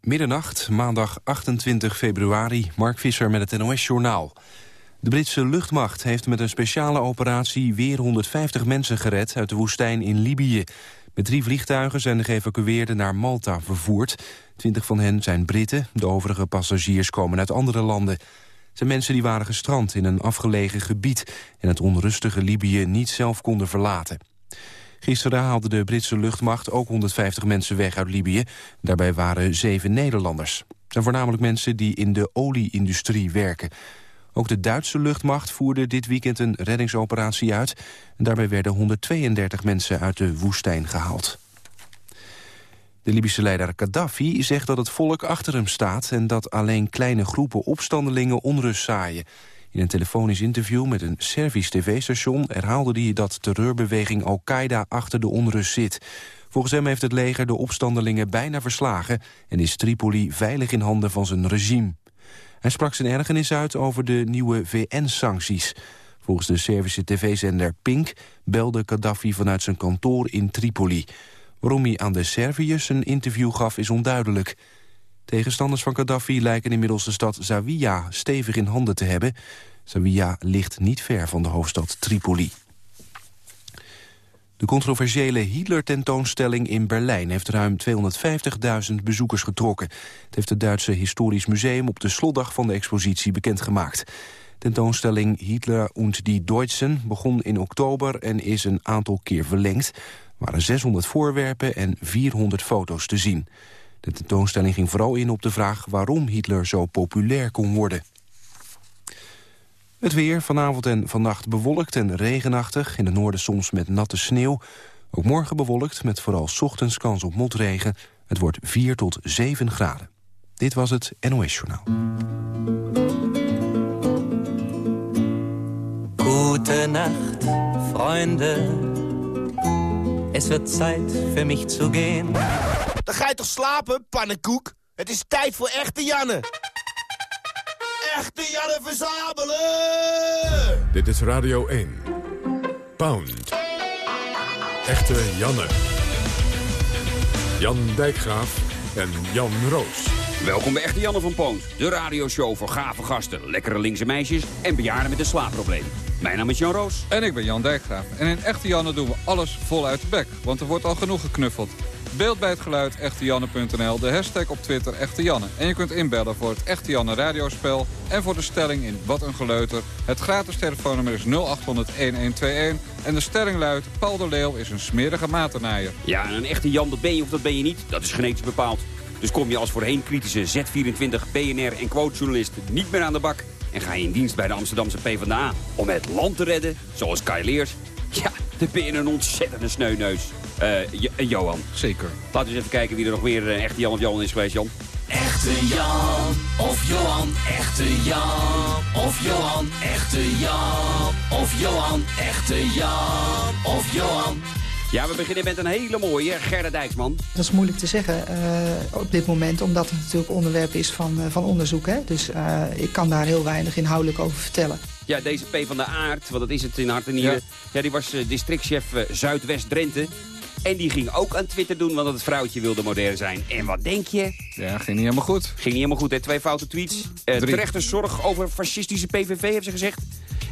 Middernacht, maandag 28 februari, Mark Visser met het NOS-journaal. De Britse luchtmacht heeft met een speciale operatie weer 150 mensen gered uit de woestijn in Libië. Met drie vliegtuigen zijn de geëvacueerden naar Malta vervoerd. Twintig van hen zijn Britten, de overige passagiers komen uit andere landen. Het zijn mensen die waren gestrand in een afgelegen gebied... en het onrustige Libië niet zelf konden verlaten. Gisteren haalde de Britse luchtmacht ook 150 mensen weg uit Libië. Daarbij waren zeven Nederlanders. Het zijn voornamelijk mensen die in de olieindustrie werken. Ook de Duitse luchtmacht voerde dit weekend een reddingsoperatie uit. Daarbij werden 132 mensen uit de woestijn gehaald. De Libische leider Gaddafi zegt dat het volk achter hem staat... en dat alleen kleine groepen opstandelingen onrust zaaien. In een telefonisch interview met een Servisch tv-station... herhaalde hij dat terreurbeweging Al-Qaeda achter de onrust zit. Volgens hem heeft het leger de opstandelingen bijna verslagen... en is Tripoli veilig in handen van zijn regime. Hij sprak zijn ergernis uit over de nieuwe VN-sancties. Volgens de Servische tv-zender Pink belde Gaddafi vanuit zijn kantoor in Tripoli. Waarom hij aan de Serviërs een interview gaf is onduidelijk. Tegenstanders van Gaddafi lijken inmiddels de stad Zawiya stevig in handen te hebben. Zawiya ligt niet ver van de hoofdstad Tripoli. De controversiële Hitler-tentoonstelling in Berlijn heeft ruim 250.000 bezoekers getrokken. Het heeft het Duitse Historisch Museum op de slotdag van de expositie bekendgemaakt. Tentoonstelling Hitler und die Deutschen begon in oktober en is een aantal keer verlengd. Er waren 600 voorwerpen en 400 foto's te zien. De tentoonstelling ging vooral in op de vraag waarom Hitler zo populair kon worden. Het weer vanavond en vannacht bewolkt en regenachtig. In het noorden soms met natte sneeuw. Ook morgen bewolkt met vooral ochtends kans op motregen. Het wordt 4 tot 7 graden. Dit was het NOS Journaal. Gute Nacht, Freunde. Es wird Zeit für mich zu gehen. Dan ga je toch slapen, pannenkoek? Het is tijd voor echte Janne. Echte Janne verzamelen! Dit is Radio 1. Pound. Echte Janne. Jan Dijkgraaf en Jan Roos. Welkom bij Echte Janne van Poont, de radioshow voor gave gasten, lekkere linkse meisjes en bejaarden met een slaapprobleem. Mijn naam is Jan Roos. En ik ben Jan Dijkgraaf. En in Echte Janne doen we alles voluit de bek, want er wordt al genoeg geknuffeld. Beeld bij het geluid echtejanne.nl, de hashtag op Twitter Echte Janne. En je kunt inbellen voor het Echte Janne radiospel en voor de stelling in Wat een Geleuter. Het gratis telefoonnummer is 0800-1121 en de stelling luidt... Paul de Leeuw is een smerige matenaaier. Ja, en een echte Jan, dat ben je of dat ben je niet, dat is genetisch bepaald. Dus kom je als voorheen kritische Z24, BNR en quotejournalist niet meer aan de bak... en ga je in dienst bij de Amsterdamse PvdA om het land te redden, zoals Kai Leers... Ja, dan ben je een ontzettende sneuneus. Uh, Johan. Zeker. Laten we eens even kijken wie er nog meer uh, echte Jan of Johan is geweest, Jan. Echte Jan of Johan, echte Jan of Johan, echte Jan of Johan, echte Jan of Johan. Ja, we beginnen met een hele mooie, Gerda Dijksman. Dat is moeilijk te zeggen uh, op dit moment, omdat het natuurlijk onderwerp is van, uh, van onderzoek. Hè? Dus uh, ik kan daar heel weinig inhoudelijk over vertellen. Ja, deze P van de Aard, want dat is het in hart en nieren. Ja. ja, die was districtchef Zuidwest-Drenthe. En die ging ook aan Twitter doen, want het vrouwtje wilde modern zijn. En wat denk je? Ja, ging niet helemaal goed. Ging niet helemaal goed, hè? Twee foute tweets. Uh, terechte zorg over fascistische PVV, heeft ze gezegd.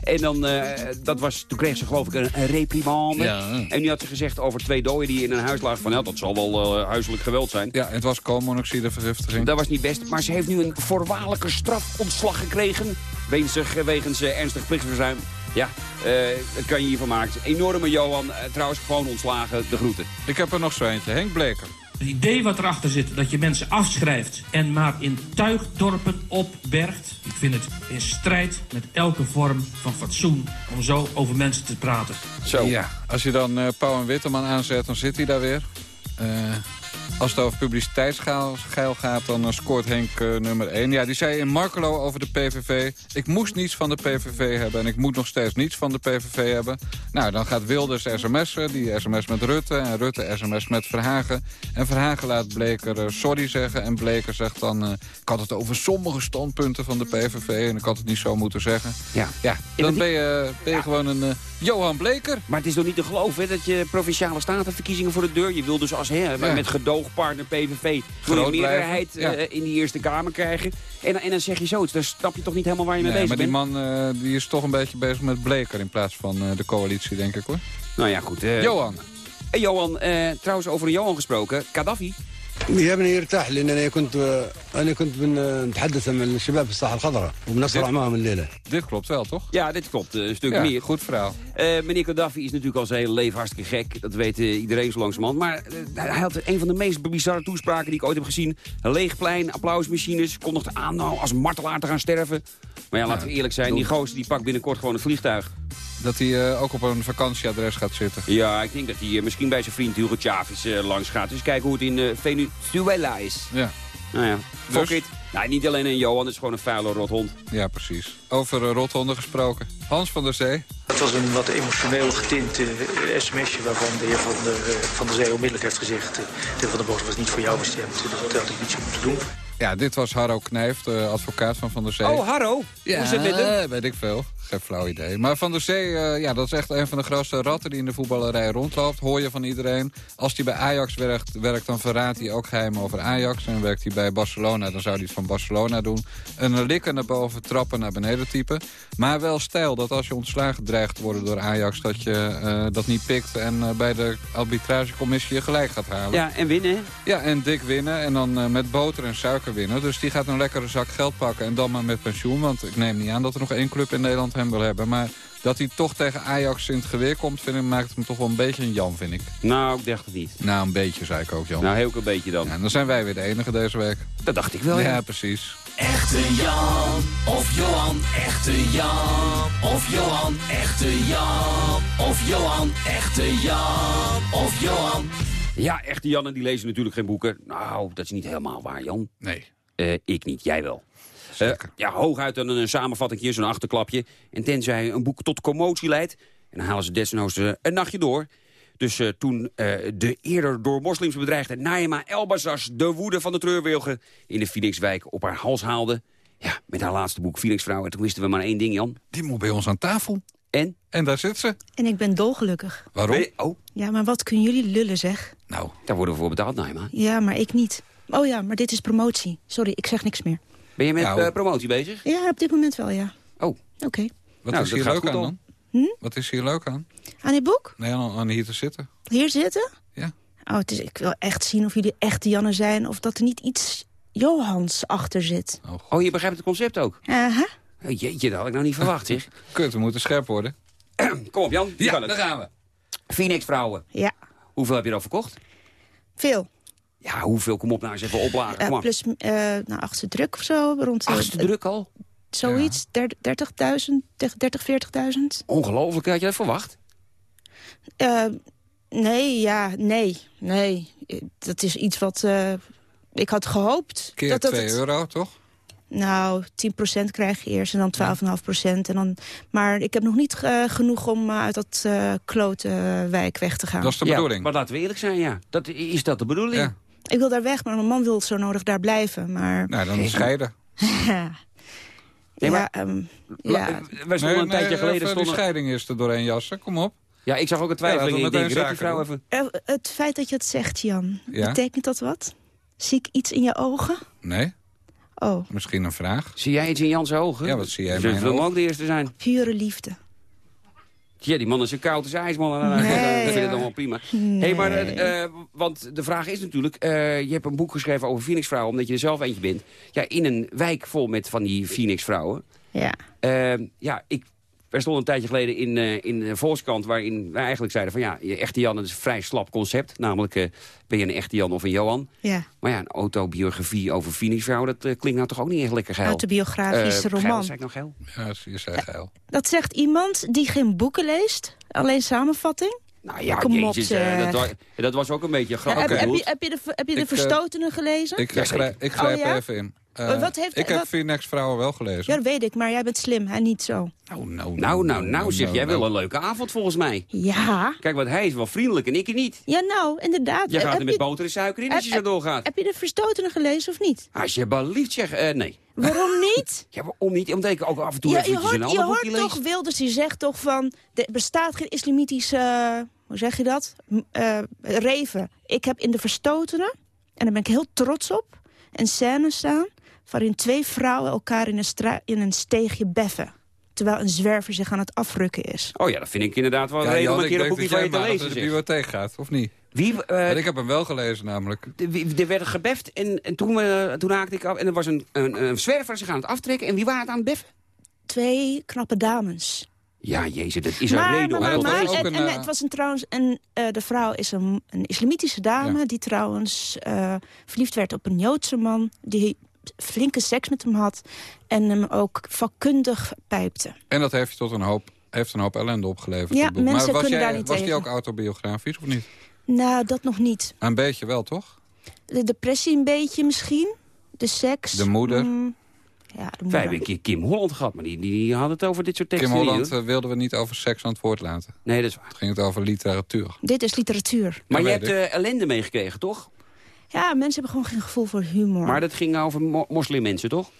En dan, uh, dat was, toen kreeg ze geloof ik een, een reprimande. Ja. En nu had ze gezegd over twee doden die in een huis lagen van... ja, dat zal wel uh, huiselijk geweld zijn. Ja, het was koolmonoxidevergiftiging. Dat was niet best, maar ze heeft nu een voorwaardelijke strafontslag gekregen... wegens, wegens ernstig plichtverzuim. Ja, uh, dat kan je hiervan maken. Enorme Johan, uh, trouwens gewoon ontslagen, de groeten. Ik heb er nog zo eentje, Henk Bleker. Het idee wat erachter zit, dat je mensen afschrijft en maar in tuigdorpen opbergt... ik vind het in strijd met elke vorm van fatsoen om zo over mensen te praten. Zo. Ja, als je dan uh, Pauw en Witteman aanzet, dan zit hij daar weer. Als het over publiciteitsgeil gaat, dan uh, scoort Henk uh, nummer 1. Ja, die zei in Markelo over de PVV... ik moest niets van de PVV hebben en ik moet nog steeds niets van de PVV hebben. Nou, dan gaat Wilders sms'en, die sms met Rutte... en Rutte sms met Verhagen. En Verhagen laat Bleker uh, sorry zeggen en Bleker zegt dan... ik had het over sommige standpunten van de PVV en ik had het niet zo moeten zeggen. Ja, ja dan ben je, ben je ja. gewoon een... Johan Bleker. Maar het is toch niet te geloven hè, dat je provinciale statenverkiezingen voor de deur... je wil dus als hè, ja. met gedoogpartner PVV... wil je meerderheid ja. eh, in die Eerste Kamer krijgen. En, dan- en dan zeg je zoiets, daar snap je toch niet helemaal waar je mee Nee, bezig maar die bent? man eh, die is toch een beetje bezig met Bleker in plaats van eh, de coalitie, denk ik hoor. Nou ja, goed. Johan, Johan, trouwens over een Johan gesproken. Gaddafi. يا ابني يرتاح لان انا كنت انا كنت بن- نتحدث مع الشباب في الساحه الخضراء وبنصرع معهم الليله dit klopt wel, toch? Ja, dit klopt eh, een stuk Ja, meer. goed verhaal. Eh, meneer Gaddafi is natuurlijk al zijn hele leven hartstikke gek. Dat weet eh, iedereen zo langzamerhand. Maar eh, hij had een van de meest bizarre toespraken die ik ooit heb gezien. Een leeg plein, applausmachines, kondigde aan nou, als martelaar te gaan sterven. Maar ja, laten we eerlijk zijn, die gozer die pakt binnenkort gewoon een vliegtuig. Dat hij eh, ook op een vakantieadres gaat zitten. Ja, ik denk dat hij eh, misschien bij zijn vriend Hugo Chavez eh, langs gaat. Dus kijken hoe het in eh, Venezuela is. Ja, Nou ja, fuck Dus? it. Nou, niet alleen een Johan, het is gewoon een vuile rothond. ja precies. Over uh, rothonden gesproken. Hans van der Zee. Het was een wat emotioneel getint sms'je waarvan de heer Van der, eh, van der Zee onmiddellijk heeft gezegd... eh, de heer Van der Bosch was niet voor jou bestemd, dus dat had ik niet zo moeten doen. Ja, dit was Harro Knijf, de advocaat van Van der Zee. Oh, Harro. Hoe is het met hem? Weet ik veel. Geen flauw idee. Maar Van der Zee, eh, ja, dat is echt een van de grootste ratten die in de voetballerij rondloopt. Hoor je van iedereen. Als hij bij Ajax werkt, werkt dan verraadt hij ook geheim over Ajax. En werkt hij bij Barcelona, dan zou hij het van Barcelona doen. Een likken naar boven, trappen naar beneden type. Maar wel stijl dat als je ontslagen dreigt te worden door Ajax... dat je eh, dat niet pikt en eh, bij de arbitragecommissie je gelijk gaat halen. Ja, en winnen? Ja, en dik winnen en dan met boter en suiker winnen. Dus die gaat een lekkere zak geld pakken en dan maar met pensioen. Want ik neem niet aan dat er nog één club in Nederland hem wil hebben. Maar dat hij toch tegen Ajax in het geweer komt, vind ik, maakt hem toch wel een beetje een Jan, vind ik. Nou, ik dacht het niet. Nou, een beetje, zei ik ook, Jan. Nou, heel klein beetje dan. Ja, dan zijn wij weer de enige deze week. Dat dacht ik wel, ja. ja. precies. Echte Jan of Johan, echte Jan of Johan, echte Jan of Johan, echte Jan of Johan. Ja, echte Jannen die lezen natuurlijk geen boeken. Nou, dat is niet helemaal waar, Jan. Nee. Eh, ik niet, jij wel. Eh, Zeker. ja, hooguit dan een samenvattingje, zo'n achterklapje. En tenzij een boek tot commotie leidt... en dan halen ze desnoods eh, een nachtje door. Dus eh, toen eh, de eerder door moslims bedreigde Naima Elbazas... de woede van de treurwilgen in de Phoenixwijk op haar hals haalde... ja, met haar laatste boek Phoenixvrouw. En toen wisten we maar één ding, Jan. Die moet bij ons aan tafel. En? En daar zit ze. En ik ben dolgelukkig. Waarom? Ben je- oh, Ja, maar wat kunnen jullie lullen, zeg? Nou, daar worden we voor betaald, Naima. Ja, maar ik niet. Oh ja, maar dit is promotie. Sorry, ik zeg niks meer. Ben je met Nou. eh, promotie bezig? Ja, op dit moment wel, ja. Oh, Oké. wat Nou, is hier leuk aan dan? Hm? Wat is hier leuk aan? Aan dit boek? Nee, aan, aan hier te zitten. Hier zitten? Ja. Oh, het is, ik wil echt zien of jullie echte Janne zijn... of dat er niet iets Johans achter zit. Oh, oh je begrijpt het concept ook? Aha. Oh, jeetje, dat had ik nou niet verwacht, zeg. Kut, we moeten scherp worden. Kom op, Jan. Kan het. gaan we. Phoenix vrouwen. Ja, Hoeveel heb je er al verkocht? veel. Ja, hoeveel? Kom op nou eens even oplagen. Kom Eh, maar. plus, eh nou, achtste druk of zo. Rond Achtste druk al? Zoiets, der- 30.000, 30, 40.000. Ongelooflijk, had je dat verwacht? Eh, nee, ja, nee, nee. Dat is iets wat eh, ik had gehoopt. Keer dat, dat 2 het- euro, toch? Nou, 10% krijg je eerst en dan 12,5%. En dan, maar ik heb nog niet genoeg om uit dat eh klote wijk weg te gaan. Dat is de ja, bedoeling. maar laten we eerlijk zijn, ja. Dat, is dat de bedoeling? Ja. Ik wil daar weg, maar mijn man wil zo nodig daar blijven. Maar Nou, dan scheiden. ja, Nee, maar- ja, ehm, ja. Wij stonden Nee, een tijdje nee, geleden... Die Stonden... scheiding is er doorheen jassen, kom op. Ja, ik zag ook een Ja, laten twijfeling. we ik denk, meteen red die vrouw even... Eh, het feit dat je het zegt, Jan, Ja? betekent dat wat? Zie ik iets in je ogen? Nee, Oh, misschien een vraag. Zie jij iets in Jan's ogen? Ja, wat zie jij in mijn wil ogen? ook de eerste zijn. pure liefde. Ja, die man is zo koud als ijs, man. Nee, dat vind ik ja. allemaal prima. Nee. Hey, maar, eh, eh, want de vraag is natuurlijk... eh, je hebt een boek geschreven over Phoenixvrouwen... omdat je er zelf eentje bent. Ja, in een wijk vol met van die Phoenixvrouwen. Ja. Eh, ja, ik... Er stond een tijdje geleden in, eh, in de Volkskrant... waarin wij eigenlijk zeiden van... ja, je echte Jan dat is een vrij slap concept. Namelijk, eh, ben je een echte Jan of een Johan? Ja, Maar ja, een autobiografie over Phoenixvrouwen... dat eh, klinkt nou toch ook niet echt lekker geil. autobiografische Eh, geil, roman. zei ik nou geil? Ja, je zei geil. Dat zegt iemand die geen boeken leest, alleen samenvatting. Nou ja, Kom op, jezus, eh, dat, was, dat was ook een beetje grappig heb, je, heb je de, heb je de Ik, Verstotenen gelezen? Ik, Ja, grijp, ik Oh, ja? even in. Eh, Eh, wat heeft- ik heb wat- Phoenix Vrouwen wel gelezen. ja, dat weet ik, maar jij bent slim, hij niet zo. Nou, nou, Nou, nou, nou, zeg, jij nou. wil een leuke avond volgens mij. Ja, Kijk, want hij is wel vriendelijk en ik niet. ja nou, inderdaad. Jij gaat heb, er met je, boter en suiker in als je zo doorgaat. heb je de Verstotenen gelezen of niet? Alsjeblieft, zeg. eh nee. Waarom niet? Ja, waarom niet? Omdat ik ook af en toe Ja, je eventjes een hoort, je ander hoort toch. Wilders die zegt toch van... er bestaat geen islamitische hoe zeg je dat? Eh, Reven. Ik heb in de Verstotenen, en daar ben ik heel trots op, een scène staan... waarin twee vrouwen elkaar in een, in een steegje beffen. Terwijl een zwerver zich aan het afrukken is. Oh ja, dat vind ik inderdaad wel een Ja, reden om een ik keer een boekje dat van je te lezen. naar de bibliotheek gaat, of niet? Wie, eh, ik heb hem wel gelezen namelijk. er werd gebeft en, en toen, eh, toen haakte ik af. En er was een, een, een zwerver zich aan het aftrekken. En wie waren het aan het beffen? Twee knappe dames. Ja, jezus, dat is een maar, reden maar, om maar, dat maar- en, een, en het was een trouwens en eh, de vrouw is een, een islamitische dame Ja. die trouwens eh, verliefd werd op een Joodse man die flinke seks met hem had en hem ook vakkundig pijpte. En dat heeft je tot een hoop, heeft een hoop ellende opgeleverd. Ja, mensen maar was, kunnen jij, daar niet was die ook autobiografisch of niet? Nou, dat nog niet. Een beetje wel, toch? De depressie een beetje misschien. De seks. De moeder. mm, ja, de Wij moeder. hebben een keer Kim Holland gehad, maar die, die, had het over dit soort teksten Kim Holland eh, wilden we niet over seks aan het woord laten. Nee, dat is waar. Het ging het over literatuur. Dit is literatuur. Maar je hebt eh, ellende meegekregen, toch? Ja, mensen hebben gewoon geen gevoel voor humor. Maar dat ging over mo moslimmensen, toch?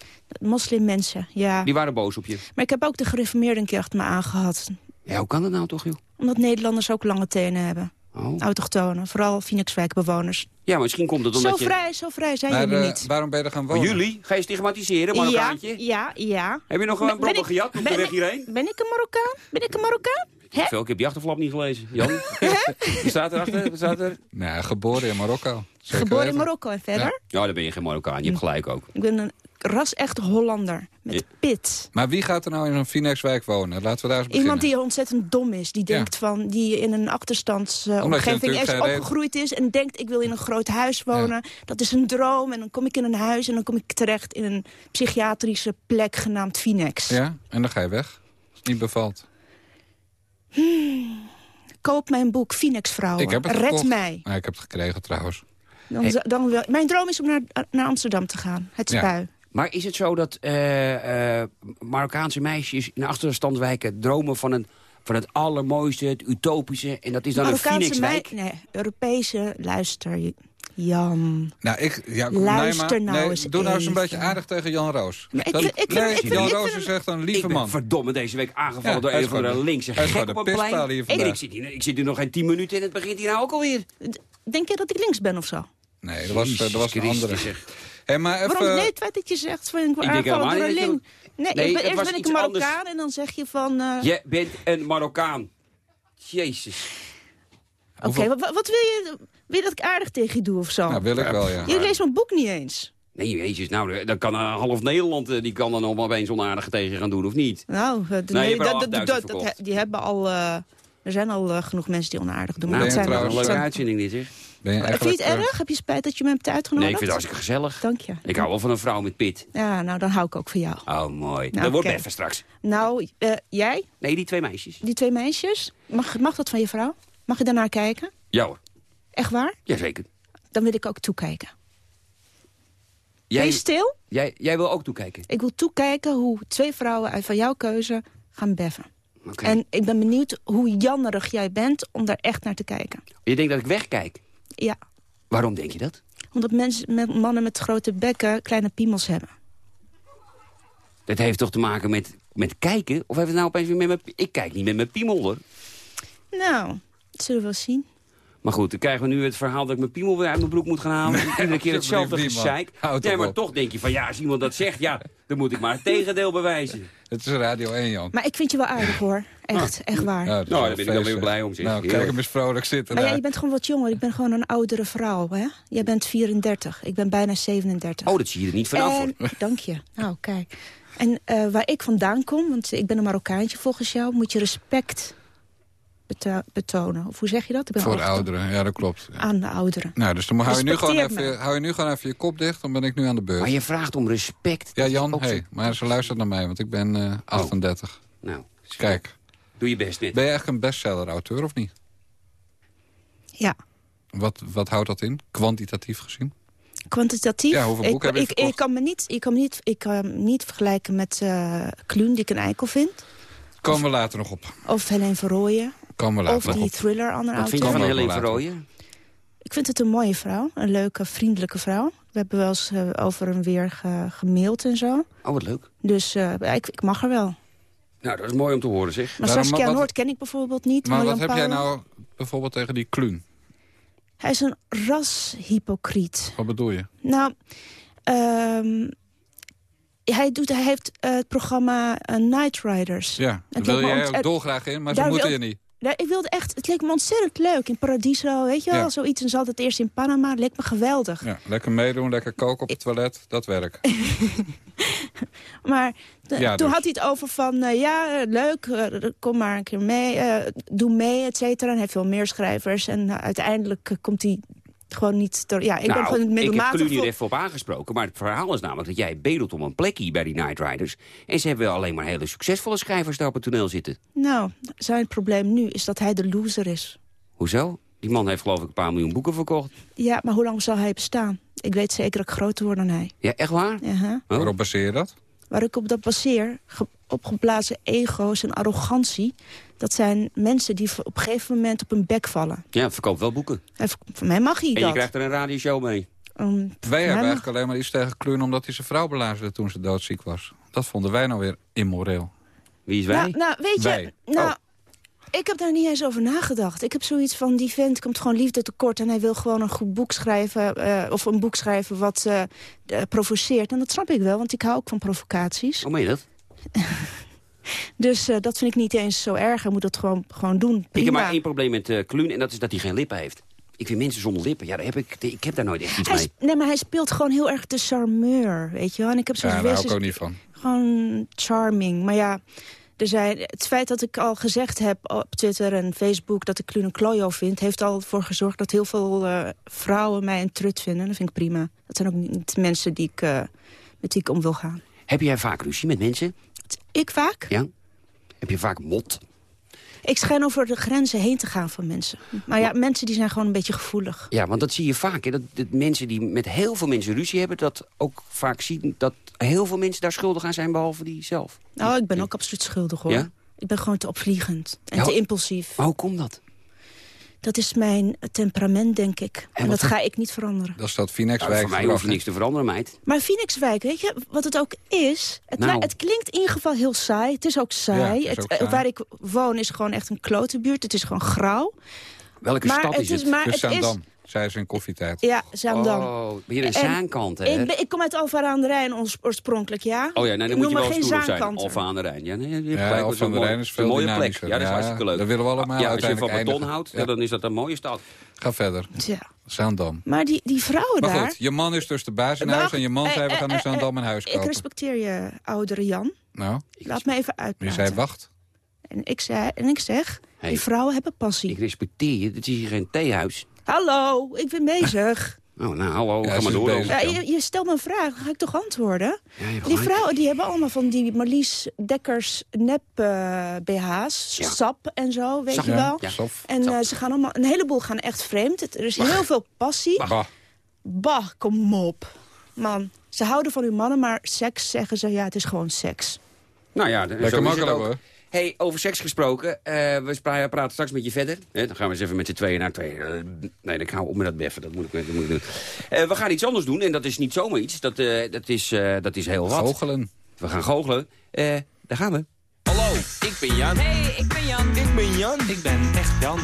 Moslimmensen, ja. Die waren boos op je. Maar ik heb ook de gereformeerden een keer achter me aangehad. Ja, hoe kan dat nou toch, joh? Omdat Nederlanders ook lange tenen hebben. Oh. Autochtonen, vooral Phoenixwijkbewoners. Ja, maar misschien komt het Zo omdat je... vrij, zo vrij zijn Maar, jullie eh, niet. waarom ben je er gaan Maar wonen? jullie? Ga je stigmatiseren, Ja, Marokkaantje? ja, ja. Heb je nog Ben- een brommer gejat op de ben weg ik- hierheen? Ben ik een Marokkaan? Ben ik een Marokkaan? Hè? Veel, ik heb die achterflap niet gelezen. Jan? Wat staat erachter? Wat staat er? Nou, geboren in Marokko. Zeker Geboren in. Marokko en verder? Ja, dan ben je geen Marokkaan. Je hebt gelijk ook. Ik ben een ras-echte Hollander. Met Ja. pit. Maar wie gaat er nou in zo'n Phoenixwijk wonen? Laten we daar eens beginnen. Iemand die ontzettend dom is. Die Ja. denkt van, die in een achterstandsomgeving reden- opgegroeid is. En denkt, ik wil in een groot huis wonen. Dat is een droom. En dan kom ik in een huis en dan kom ik terecht in een psychiatrische plek genaamd Phoenix. Ja, en dan ga je weg. Als het niet bevalt. Koop mijn boek Phoenix Vrouwen. Ik heb het Red gekocht. mij. Ik heb het gekregen trouwens. Dan, dan wil, mijn droom is om naar, naar Amsterdam te gaan. Het Ja. spui. Maar is het zo dat eh, eh, Marokkaanse meisjes in achterstandswijken dromen van, een, van het allermooiste, het utopische... en dat is dan een Marokkaanse mei- Phoenixwijk? Nee, Europese, luister, Jan. Nou, ik, ja, Luister nee, maar, nou nee, eens Doe nou eens een beetje aardig tegen Jan Roos. Ik ik nee, ik Jan ik Roos is echt een lieve Ik ben man. verdomme deze week aangevallen Ja, door een van de linkse gek op de een plein. hier ik zit, hier, ik zit hier nog geen tien minuten en het begint hier nou ook alweer. Denk je dat ik links ben of zo? Nee, dat was, dat was een andere. Hey, maar even, Waarom? Nee, het feit dat je zegt van ik word Ik denk aangevallen door helemaal een niet link. Nee, Nee, ik ben, het eerst ben ik een anders. Marokkaan en dan zeg je van... eh, Je bent een Marokkaan. Jezus. Oké, wat, wat wil je? Wil je dat ik aardig tegen je doe of zo? Nou, wil ik wel, ja. Je leest mijn boek niet eens. Nee, jezus, nou, dan kan eh, half Nederland... eh, die kan dan nog maar opeens onaardig tegen gaan doen, of niet? Nou, de- Nee, je hebt er al dat- dat- 8000 dat- dat- verkocht. die hebben al... eh, er zijn al genoeg mensen die onaardig doen. Nou, maar ben dat zijn Een trouwens- leuke zijn- uitzending dit, zeg. Ben je Vind je het eigenlijk, eh, erg? Heb je spijt dat je me hebt Nee, uitgenodigd? ik vind het hartstikke gezellig. Dank je. Ik hou wel van een vrouw met pit. Ja, nou, dan hou ik ook van jou. Oh, mooi. Nou, dat wordt. Beffen straks. Nou, eh, jij, Nee, die twee meisjes. die twee meisjes, mag, mag dat van je vrouw? Mag je daarnaar kijken? Ja hoor. Echt waar? Jazeker. Dan wil ik ook toekijken. Ben Jij, je stil? jij, jij wil ook toekijken. Ik wil toekijken hoe twee vrouwen uit van jouw keuze gaan beffen. Oké. En ik ben benieuwd hoe jannerig jij bent om daar echt naar te kijken. Je denkt dat ik wegkijk. Ja, Waarom denk je dat? omdat mensen met mannen met grote bekken kleine piemels hebben. Dat heeft toch te maken met, met kijken? Of heeft het nou opeens weer met mijn... Ik kijk niet met mijn piemel, hoor. Nou, dat zullen we wel zien. Maar goed, dan krijgen we nu het verhaal dat ik mijn piemel weer uit mijn broek moet gaan halen. Iedere keer hetzelfde gezeik. Nee, maar op. toch denk je van ja, als iemand dat zegt, ja, dan moet ik maar het tegendeel bewijzen. Het is Radio 1, Jan. Maar ik vind je wel aardig hoor. Echt, echt waar. Ja, Nou, daar ben ik dan weer blij om, zeg. Nou, kijk hem eens vrolijk zitten Maar ja, je bent gewoon wat jonger. Ik ben gewoon een oudere vrouw. Hè? Jij bent 34. Ik ben bijna 37. Oh, dat zie je er niet vanaf, hoor. En, dank je. Nou, kijk. En eh, waar ik vandaan kom, want ik ben een Marokkaantje volgens jou... moet je respect betonen. Of hoe zeg je dat? Ik ben Voor ouderen, ja, dat klopt. Ja. Aan de ouderen. Nou, dus dan hou je, nu gewoon even, hou je nu gewoon even je kop dicht, dan ben ik nu aan de beurt. Maar je vraagt om respect. Ja, Jan, hey, zo- maar ze luistert naar mij, want ik ben eh 38. Nou, Kijk, doe je best net. ben je echt een bestseller-auteur of niet? Ja. Wat, wat houdt dat in, kwantitatief gezien? Kwantitatief. Ja, hoeveel ik, boeken heb je ik, ik kan me niet, ik kan me niet, ik kan me niet vergelijken met eh Kluun, die ik een eikel vind. Komen we later nog op. Of Helene Verrooyen. We later nog die op. thriller, andere Wat vind je van Helene later. Verrooyen? Ik vind het een mooie vrouw. Een leuke, vriendelijke vrouw. We hebben wel eens eh, over en weer ge- gemaild en zo. Oh, wat leuk. Dus eh, ik, ik mag haar wel. Nou, dat is mooi om te horen, zeg. Maar Daarom, Saskia wat- Noord ken ik bijvoorbeeld niet. Maar Marjan wat heb jij nou bijvoorbeeld tegen die Kluun? Hij is een rashypocriet. Wat bedoel je? Nou, ehm, hij, doet, hij heeft eh, het programma Night Riders. Ja, Het daar wil jij ook dolgraag in, maar ze moeten je niet. Ja, ik wilde echt, het leek me ontzettend leuk in Paradiso, weet je wel, Ja. zoiets. En ze het eerst in Panama, het leek me geweldig. Ja, lekker meedoen, lekker koken op het toilet, dat werkt. Maar de- Ja, toen dus. had hij het over van, eh, ja, eh, leuk, eh, kom maar een keer mee, doe mee, et cetera. En hij heeft veel meer schrijvers. En uiteindelijk komt hij gewoon niet... Door, ja, ik ben nou, gewoon ik heb middelmatig... Er even op aangesproken. Maar het verhaal is namelijk dat jij bedelt om een plekje bij die Night Riders. En ze hebben alleen maar hele succesvolle schrijvers daar op het toneel zitten. Nou, zijn probleem nu is dat hij de loser is. Hoezo? Die man heeft geloof ik een paar miljoen boeken verkocht. Ja, maar hoe lang zal hij bestaan? Ik weet zeker dat ik groter word dan hij. Ja, echt waar? Hè? Waarop baseer je dat? Waar ik op dat baseer, opgeblazen ego's en arrogantie... dat zijn mensen die op een gegeven moment op hun bek vallen. Ja, verkoopt wel boeken. V- Voor mij mag hij En je dat. krijgt er een radioshow mee. Um, Wij hebben mag- eigenlijk alleen maar iets tegen Kluun... omdat hij zijn vrouw belazerde toen ze doodziek was. Dat vonden wij nou weer immoreel. Wie is wij? Nou, nou, weet je, Wij. nou, Oh. ik heb daar niet eens over nagedacht. Ik heb zoiets van, die vent komt gewoon liefde tekort... en hij wil gewoon een goed boek schrijven... eh, of een boek schrijven wat eh, eh, provoceert. En dat snap ik wel, want ik hou ook van provocaties. Hoe meen je dat? Dus eh, dat vind ik niet eens zo erg. Hij moet dat gewoon, gewoon doen. Ik heb maar één probleem met eh Kluun en dat is dat hij geen lippen heeft. Ik vind mensen zonder lippen, ja, daar heb ik, ik heb daar nooit echt iets Hij, mee. nee, maar hij speelt gewoon heel erg de charmeur, weet je wel. En ik heb zo'n Ja, daar hou ik ook niet van. Gewoon charming. Maar ja, er zijn, het feit dat ik al gezegd heb op Twitter en Facebook... dat ik Kluun een klojo vind... heeft al voor gezorgd dat heel veel eh, vrouwen mij een trut vinden. Dat vind ik prima. Dat zijn ook niet mensen die ik, eh, met wie ik om wil gaan. Heb jij vaak ruzie met mensen? Ik vaak? Ja? Heb je vaak mot? Ik schijn over de grenzen heen te gaan van mensen. Maar ja, mensen die zijn gewoon een beetje gevoelig. Ja, want dat zie je vaak. Hè? Dat, dat mensen die met heel veel mensen ruzie hebben... dat ook vaak zien dat heel veel mensen daar schuldig aan zijn... behalve die zelf. Nou, ik ben ook absoluut schuldig, hoor. Ja? Ik ben gewoon te opvliegend en Ja, te impulsief. Maar hoe komt dat? Dat is mijn temperament, denk ik. En, dat ga ik niet veranderen. Dat is dat Nou, Phoenixwijk voor mij gedrag, hoef je niks te veranderen, meid. Maar Phoenixwijk, weet je wat het ook is? Het, Nou. het klinkt in ieder geval heel saai. Het is ook saai. Ja, het is Het- ook eh, saai. Waar ik woon is gewoon echt een klote buurt. Het is gewoon grauw. Welke maar stad is het het? is maar Dus het is Ze in koffietijd. ja, Zaandam. Oh, je een En zaankant, hè? ik, ben- ik kom uit Alphen aan de Rijn oorspronkelijk, ja. Oh ja, nee, Ik dan moet je wel geen stoer zijn. Of aan de Rijn. Ja, nee, je Ja, dat van de een Rijn is veel een mooie plek. Ja, dat is Ja, hartstikke leuk. dat willen we allemaal Ja, als je van beton houdt, Ja. ja, dan is dat een mooie stad. Ga verder. Tja. Zaandam. Maar die, die vrouwen Maar daar... goed, je man is dus de baas in huis Wacht, en je man eh, zei we eh, gaan in eh, Zaandam een huis Ik kopen. respecteer je oudere Jan. Nou, Laat me even je uitpraten. zei wacht. En ik, zei, en ik zeg, Hey. die vrouwen hebben passie. Ik respecteer je, dit is hier geen theehuis. Hallo, ik ben bezig. Oh, nou, hallo, Ja, ga maar door. bezig. Ja, je, je stelt me een vraag, dan ga ik toch antwoorden? Ja, Die vrouwen die hebben allemaal van die Marlies Dekkers nep eh, BH's, Ja. sap en zo, weet je wel. En eh, ze gaan allemaal, een heleboel gaan echt vreemd. Het- Er is heel veel passie. Bah. Bah, kom op. Man, ze houden van hun mannen, maar seks zeggen ze, ja, het is gewoon seks. Nou ja, Lekker makkelijk hoor. Hey, over seks gesproken. eh, we praten straks met je verder. Hè, dan gaan we eens even met z'n tweeën naar twee. eh, nee, dan gaan we op met dat beffen. Dat moet ik, dat moet ik doen. Eh, we gaan iets anders doen. En dat is niet zomaar iets. Dat, eh, dat, is, eh, dat is heel wat. Goochelen. We gaan goochelen. Eh, daar gaan we. Hallo, ik ben Jan. Hey, ik ben Jan. Ik ben Jan. Ik ben echt Jan.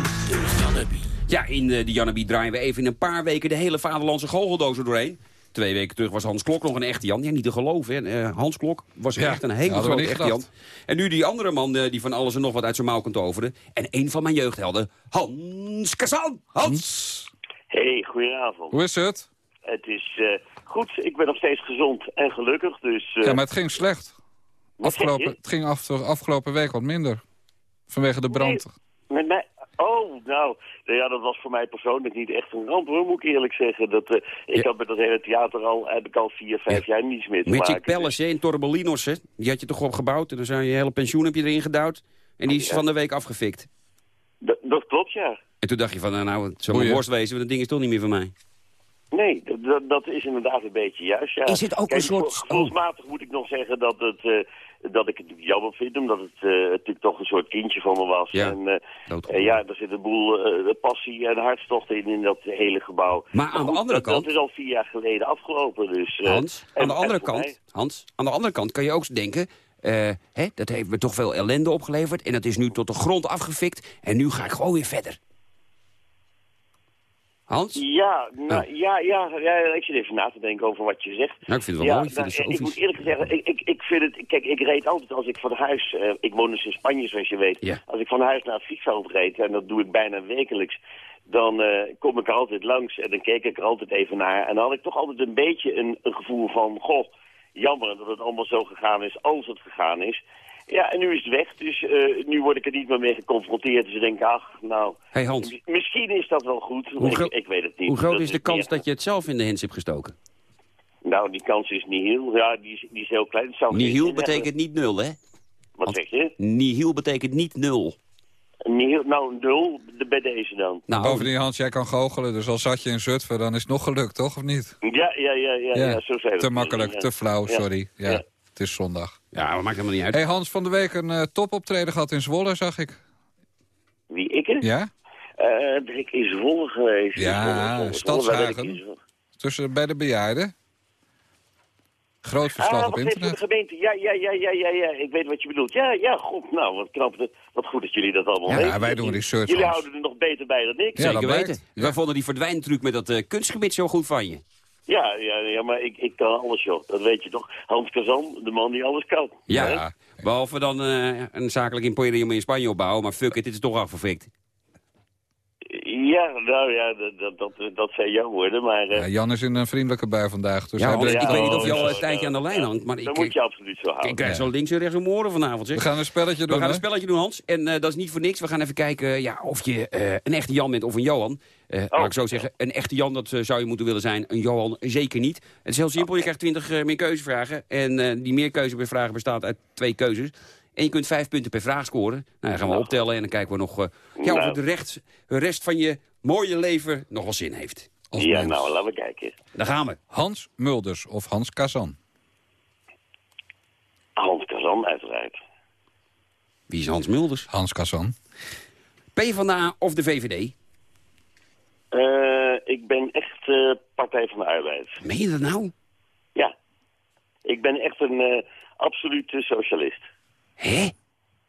Ja, in de Janneby draaien we even in een paar weken de hele vaderlandse goocheldoos doorheen. Twee weken terug was Hans Klok nog een echte Jan. Ja, niet te geloven. Hè. Eh, Hans Klok was Ja, echt een hele grote echte Jan. En nu die andere man eh, die van alles en nog wat uit zijn mouw kan toveren. En een van mijn jeugdhelden, Hans Kazan. Hans! Hey, goedenavond. Hoe is het? Het is eh, goed, ik ben nog steeds gezond en gelukkig, dus... eh, Ja, maar het ging slecht. Afgelopen, het ging af, afgelopen week wat minder. Vanwege de brand. Met mij... Oh, nou, ja, dat was voor mij persoonlijk niet echt een ramp, hoor, moet ik eerlijk zeggen. Dat, eh, ik Ja. had met dat hele theater al, heb ik al vier, vijf jaar niets meer te Magic maken. Palace hè, in Torremolinos, hè. Die had je toch opgebouwd. En dan zijn je hele pensioen heb je erin gedouwd. En die is Ja. van de week afgefikt. Dat, dat klopt, ja. En toen dacht je van, nou, nou het zou Boeien. mijn worst wezen. Want dat ding is toch niet meer van mij. Nee, dat- is inderdaad een beetje juist, ja. Is het ook Kijk, een soort- gevo- Gevoelsmatig moet ik nog zeggen dat, het, eh, dat ik het jammer vind, omdat het eh, natuurlijk toch een soort kindje van me was. Ja, En eh, eh, ja, er zit een boel passie en hartstocht in, in dat hele gebouw. Maar aan de andere dat, kant- Dat is al vier jaar geleden afgelopen, dus... Hans, en- aan de andere kant, mij- Hans, aan de andere kant kan je ook denken... Hè, dat heeft me toch veel ellende opgeleverd. En dat is nu tot de grond afgefikt. En nu ga ik gewoon weer verder. Hans? Ja, nou, ja, ja, ja, ik zit even na te denken over wat je zegt. Nou, ik vind het wel ja, mooi, nou, ik moet eerlijk zeggen, ik, ik, ik vind het... Kijk, ik reed altijd als ik van huis... eh, ik woon dus in Spanje, zoals je weet. Als ik van huis naar het fietsveld reed, en dat doe ik bijna wekelijks... dan eh, kom ik er altijd langs en dan keek ik er altijd even naar. En dan had ik toch altijd een beetje een, een gevoel van... Goh, jammer dat het allemaal zo gegaan is als het gegaan is. Ja, en nu is het weg, dus eh, nu word ik er niet meer mee geconfronteerd. Dus ik denk, ach, nou... Hey Hans. Misschien is dat wel goed. Hoe ik, weet het niet. Hoe groot Dat is de kans meer- dat je het zelf in de hens hebt gestoken? Nou, die kans is niet heel. Ja, die is, die is heel klein. Het zou geen Nihil hebben. betekent niet nul, hè? Wat zeg je? Nihil betekent niet nul. Nihil, nou, nul de, bij deze dan. Nou, Bovendien, Hans, jij kan goochelen, dus al zat je in Zutphen, dan is het nog gelukt, toch? Of niet? Ja, ja, ja, ja, ja, zo zei te makkelijk, Ja. te flauw, Ja. sorry. Ja, Ja. het is zondag. Ja, maar maakt helemaal niet uit. hey, Hans, van de week een eh, topoptreden gehad in Zwolle, zag ik. Wie, ik? hè? Ja? Eh, ben ik in Zwolle geweest. Ja, Zwolle, Stadshagen. Zwolle? Tussen, bij de bejaarden. Groot verslag Ah, op internet. de gemeente. Ja, ja, ja, ja, ja, ja. Ik weet wat je bedoelt. Ja, ja, goed. Nou, wat knap. dat- Wat goed dat jullie dat allemaal Ja, weten. wij doen research, Jullie houden er nog beter bij dan ik. Ja, dat Zeker weten. Wij vonden die verdwijntruc met dat eh, kunstgebied zo goed van je. Ja, ja, ja maar ik, ik kan alles, joh. Dat weet je toch. Hans Kazan, de man die alles kan. Ja, Ja. behalve dan eh, een zakelijk imperium in Spanje opbouwen. Maar fuck it, dit is toch afgefikt. Ja, nou ja, dat, dat, dat, dat zijn jouw woorden, maar... eh, Ja, Jan is in een vriendelijke bui vandaag. Dus Ja, breekt ik weet niet of je al ja, een tijdje aan de lijn hangt. Maar ik, dat moet je absoluut zo houden. ik krijg Ja. zo links en rechts om oren vanavond. Zeg. We gaan een spelletje We doen, gaan een hè? spelletje doen, Hans. En eh, dat is niet voor niks. We gaan even kijken ja, of je eh, een echte Jan bent of een Johan. Eh Laat ik zo zeggen, een echte Jan, dat eh, zou je moeten willen zijn. Een Johan, zeker niet. Het is heel simpel, je krijgt 20 eh, meer keuzevragen. En eh, die meerkeuzevragen bestaat uit twee keuzes. En je kunt vijf punten per vraag scoren. Nou, dan gaan we optellen en dan kijken we nog eh, ja, of Nou. het de, recht, de rest van je mooie leven nog wel zin heeft. Ja, mens. nou, laten we kijken. Daar gaan we. Hans Mulders of Hans Kazan? Hans Kazan, uiteraard. Wie is Hans Mulders? Hans Kazan. PvdA of de VVD? Eh, ik ben echt eh, Partij van de Arbeid. Meen je dat nou? Ja. Ik ben echt een eh, absolute socialist. Hè?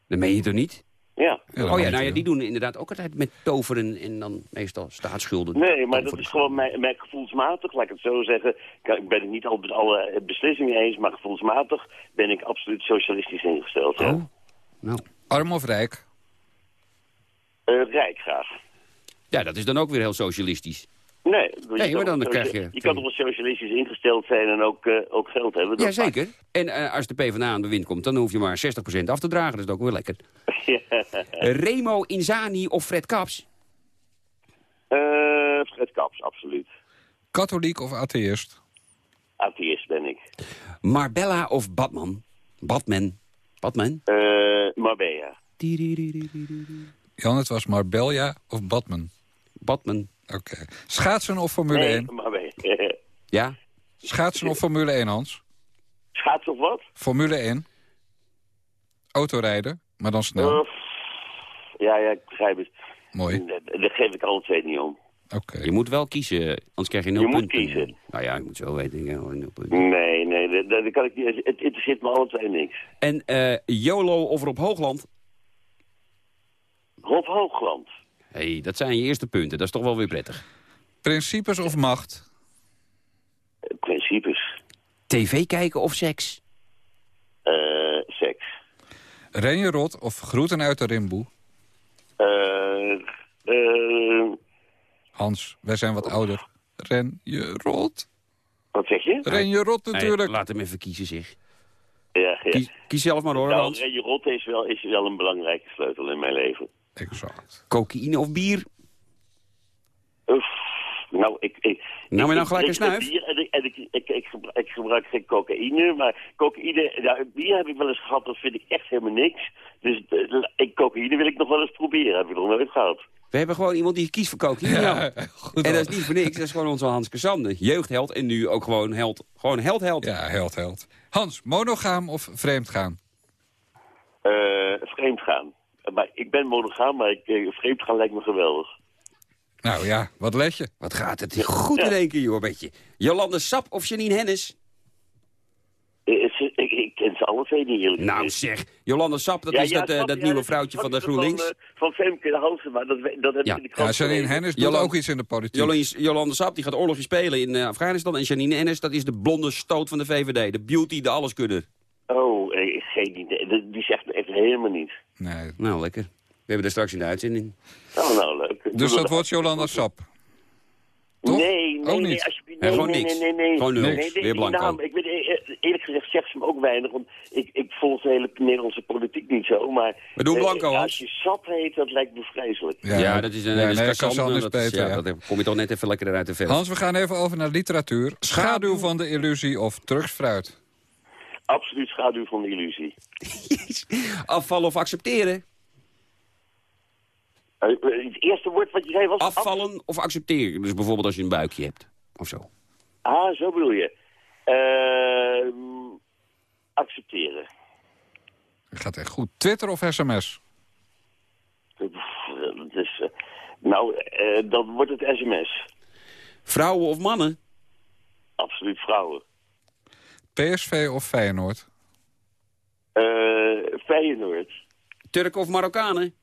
Dat meen je toch niet? Ja. oh ja, nou ja, die doen inderdaad ook altijd met toveren en dan meestal staatsschulden. Nee, maar dat is gewoon mijn, mijn gevoelsmatig, laat ik het zo zeggen. Ik ben het niet altijd met alle beslissingen eens, maar gevoelsmatig ben ik absoluut socialistisch ingesteld. Ja. Oh, nou. Arm of rijk? Eh, rijk graag. Ja, dat is dan ook weer heel socialistisch. Nee, je Nee, maar kan dan krijg je- Je kan toch wel socialistisch ingesteld zijn en ook, eh, ook geld hebben? Dat Jazeker. En eh, als de PvdA aan de wind komt, dan hoef je maar 60% af te dragen. Dat is ook weer lekker. Eh, Remo Inzani of Fred Kaps? Eh, Fred Kaps, absoluut. Katholiek of atheïst? Atheïst ben ik. Marbella of Batman? Batman. Batman? Eh, Marbella. Jan, het was Marbella of Badman? Batman. Oké. Schaatsen of Formule Nee, 1? Marbella. Ja? Schaatsen of Formule 1, Hans? Schaats of wat? Formule 1. Autorijden, maar dan snel. Ja, ja, ik begrijp het. Mooi. Daar daar geef ik alle twee niet om. Oké. Je moet wel kiezen, anders krijg je nul Je moet punten. kiezen. Nou ja, ik moet zo weten. Ja, nul punten. Nee, nee, dat, dat kan ik niet. Het interesseert me alle twee niks. En eh, YOLO of Rob Hoogland? Rob Hoogland. Hey, dat zijn je eerste punten. Dat is toch wel weer prettig. Principes of macht? Principes. TV kijken of seks? Eh, seks. Ren je rot of groeten uit de rimboe? Eh, eh, Hans, wij zijn wat ouder. Ren je rot? wat zeg je? Ren je rot natuurlijk. Hey, laat hem even kiezen, zeg. Ja, ja. Kies, kies zelf maar hoor, Nou, Hans. Renje Rotte is wel, is wel een belangrijke sleutel in mijn leven. Exact. Cocaïne of bier? Uff, nou, ik... ik Nou, maar nou ik- gelijk een snuif. Bier en ik, en ik, ik, ik, gebruik, ik gebruik geen cocaïne, maar cocaïne... Ja, bier heb ik wel eens gehad, dat vind ik echt helemaal niks. Dus eh, ik, cocaïne wil ik nog wel eens proberen, heb ik nog nooit gehad. We hebben gewoon iemand die kiest voor cocaïne. Ja, goed En dat dan. is niet voor niks. Dat is gewoon onze Hans Casander. Jeugdheld en nu ook gewoon held. Gewoon held-held. Ja, held, held. Hans, monogaam of vreemd gaan? Eh vreemd gaan. Maar ik ben monogaam, maar ik, eh, vreemd gaan lijkt me geweldig. Nou ja, wat let je? Wat gaat het goed in één keer, joh, beetje. Jolande Sap of Janine Hennis? Eh, Ik, ik ken ze alle twee niet eerlijk Nou zeg, Jolanda Sap, dat Ja, is ja, dat, eh, dat je, nieuwe vrouwtje van de GroenLinks. Van, eh, van Femke Halsema, dat, dat heb Ja. ik de Ja, Janine. Hennis doet ook iets in de politiek. Jolanda Sap die gaat oorlogje spelen in eh, Afghanistan. En Janine Ennis, dat is de blonde stoot van de VVD. De beauty, de alleskunner. Oh, eh, geen idee. Die- Die zegt me echt helemaal niet. Nee. Nou, lekker. We hebben er straks in de uitzending. Oh, nou, leuk. Dus dat wordt Jolanda Sap. Toch? Nee, nee, Ook nee, alsjeblieft. Nee, Nee, gewoon nee, niks. nee, nee, nee. Gewoon nul. Nee, Niks. nee, Weer blanco. naam, ik weet, eh, eerlijk gezegd zegt ze me ook weinig, want ik, ik volg de hele Nederlandse politiek niet zo, maar... We doen eh, blanco. Als je sap heet, dat lijkt me vreselijk. Ja, dat is een ja, dat is nee, dat beter, ja, ja. dat kom je toch net even lekker eruit de verf. Hans, we gaan even over naar literatuur. Schaduw van de illusie of Turks fruit. Absoluut schaduw van de illusie. Afvallen of accepteren? Eh, eh, het eerste woord wat je zei was... Afvallen of accepteren? Dus bijvoorbeeld als je een buikje hebt. Of zo. Ah, zo bedoel je. Ehm, accepteren. Dat gaat echt goed. Twitter of sms? Pff, dat is, eh, nou, eh, dan wordt het sms. Vrouwen of mannen? Absoluut vrouwen. PSV of Feyenoord? Eh Feyenoord. Turken of Marokkanen?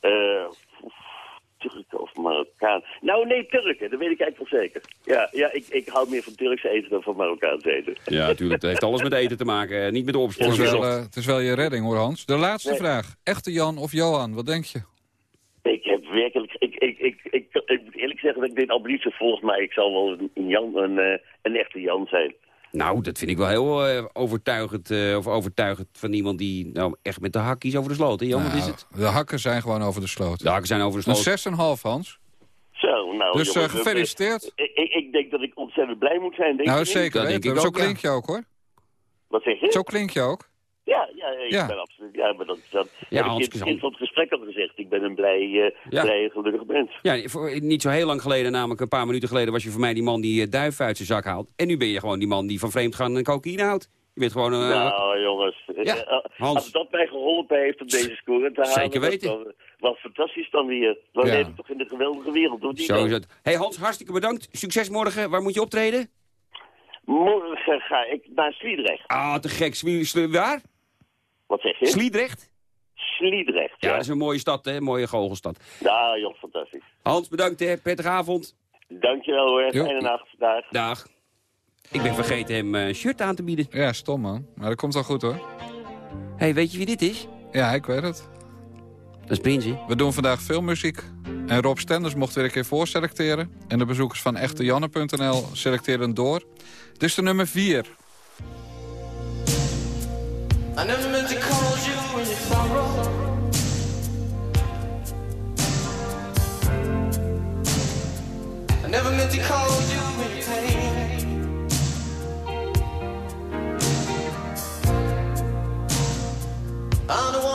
Eh, oef, Turken of Marokkaan. Nou, nee, Turken. Dat weet ik eigenlijk wel zeker. Ja, ja ik, ik hou meer van Turkse eten dan van Marokkaans eten. Ja, natuurlijk. Het heeft alles met eten te maken. eh, Niet met de Het is, opsporing. wel, eh, het is wel je redding hoor, Hans. De laatste Nee. vraag. Echte Jan of Johan? Wat denk je? Ik heb werkelijk... Ik, ik, ik, ik, ik moet eerlijk zeggen dat ik dit al niet zo volg, maar ik zal wel een, een Jan, een, eh, een echte Jan zijn. Nou, dat vind ik wel heel eh, overtuigend, eh, of overtuigend van iemand die nou echt met de hakkies over de sloot. Hè, is Nou, het? De hakken zijn gewoon over de sloot. De hakken zijn over de sloot. Een 6,5 Hans. Zo, nou... Dus, eh, gefeliciteerd. Ik, ik denk dat ik ontzettend blij moet zijn. Denk Nou, zeker denk ik Zo ook, klink je ook hoor. Wat zeg je? Zo klink je ook. Ja, ja, ik Ja. ben absoluut. Ja, maar dat, dat Ja, heb ik in het begin van het gesprek al gezegd. Ik ben een blij, Ja. blij en gelukkig mens. Ja, voor, niet zo heel lang geleden, namelijk een paar minuten geleden... was je voor mij die man die eh, duif uit zijn zak haalt. En nu ben je gewoon die man die van vreemd gaan en cocaïne houdt. Je bent gewoon... eh, nou, jongens. Ja, Hans. Als dat mij geholpen heeft om deze score te halen... Zeker weten. was fantastisch dan weer. Leef ik toch in de geweldige wereld. Doe die zo is het. hey Hans, hartstikke bedankt. Succes morgen. Waar moet je optreden? Morgen ga ik naar Sliedrecht. Ah, te gek. Waar? Wat zeg je? Sliedrecht? Sliedrecht, Ja, ja. dat is een mooie stad, hè? Een mooie goochelstad. Ja, joh, fantastisch. Hans, bedankt, hè? Prettige avond. Dankjewel hoor. Fijne nacht. Dag. Dag. Ik ben vergeten hem een shirt aan te bieden. Ja, stom man. Maar dat komt wel goed hoor. hey, weet je wie dit is? Ja, ik weet het. Dat is Prins, hè? We doen vandaag veel muziek. En Rob Stenders mocht weer een keer voorselecteren. En de bezoekers van echtejanne.nl selecteren door. Dit is de nummer 4. I never meant to call you when you sorrow. I never meant to call you when you pain. I'm the one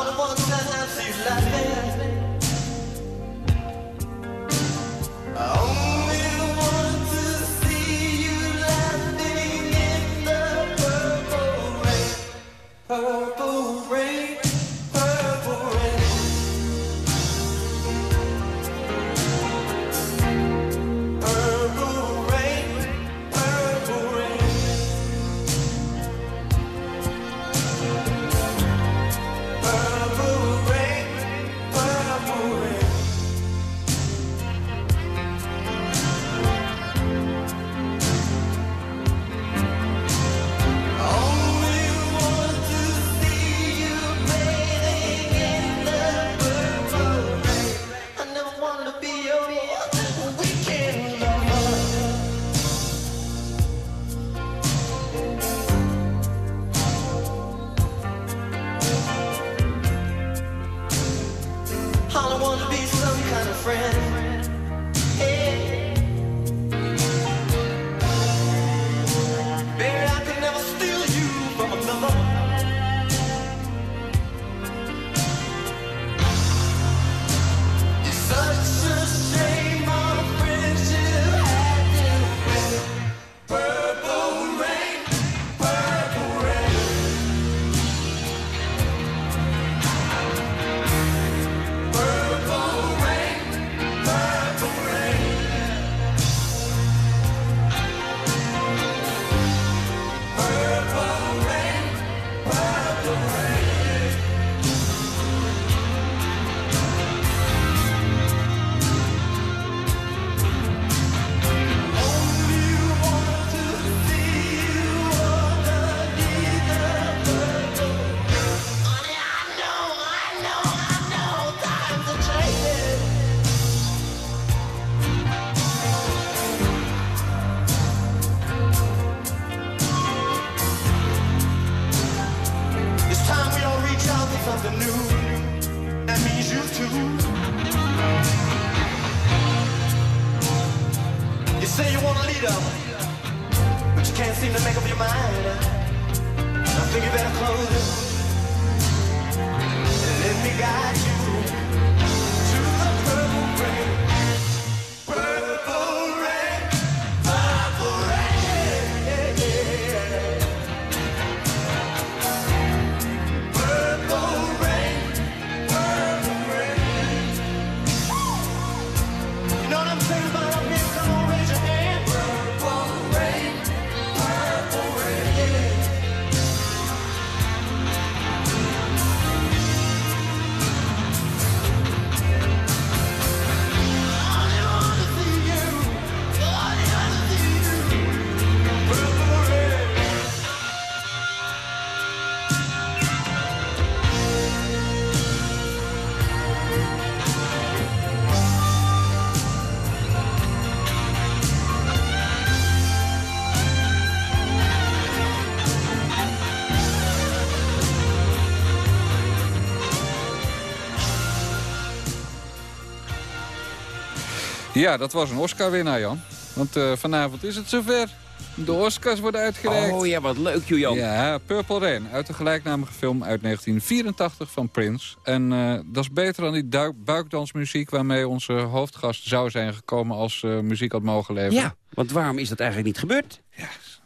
Ja, dat was een Oscar-winnaar, Jan. Want eh, vanavond is het zover. De Oscars worden uitgereikt. Oh ja, wat leuk, Julian. Ja, Purple Rain, uit de gelijknamige film uit 1984 van Prince. En eh, dat is beter dan die buikdansmuziek... waarmee onze hoofdgast zou zijn gekomen als eh, muziek had mogen leveren. Ja, want waarom is dat eigenlijk niet gebeurd?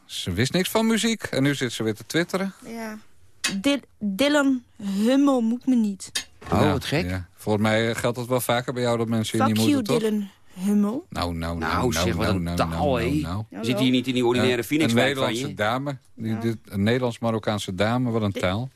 Ze wist niks van muziek en nu zit ze weer te twitteren. Ja. Dil- Dylan Hummel moet me niet. Oh, Ja, wat gek. ja. Volgens mij geldt dat wel vaker bij jou dat mensen je Fuck niet you, moeten, toch? Dylan Hummel. Nou, nou, nou, Nou, zeg, wat nou, een nou, taal, nou, nou, nou. Zit hier niet in die ordinaire Een Phoenix-wijk van Nederlandse je? dame. Die, dit, een Nederlands-Marokkaanse dame, wat een taal.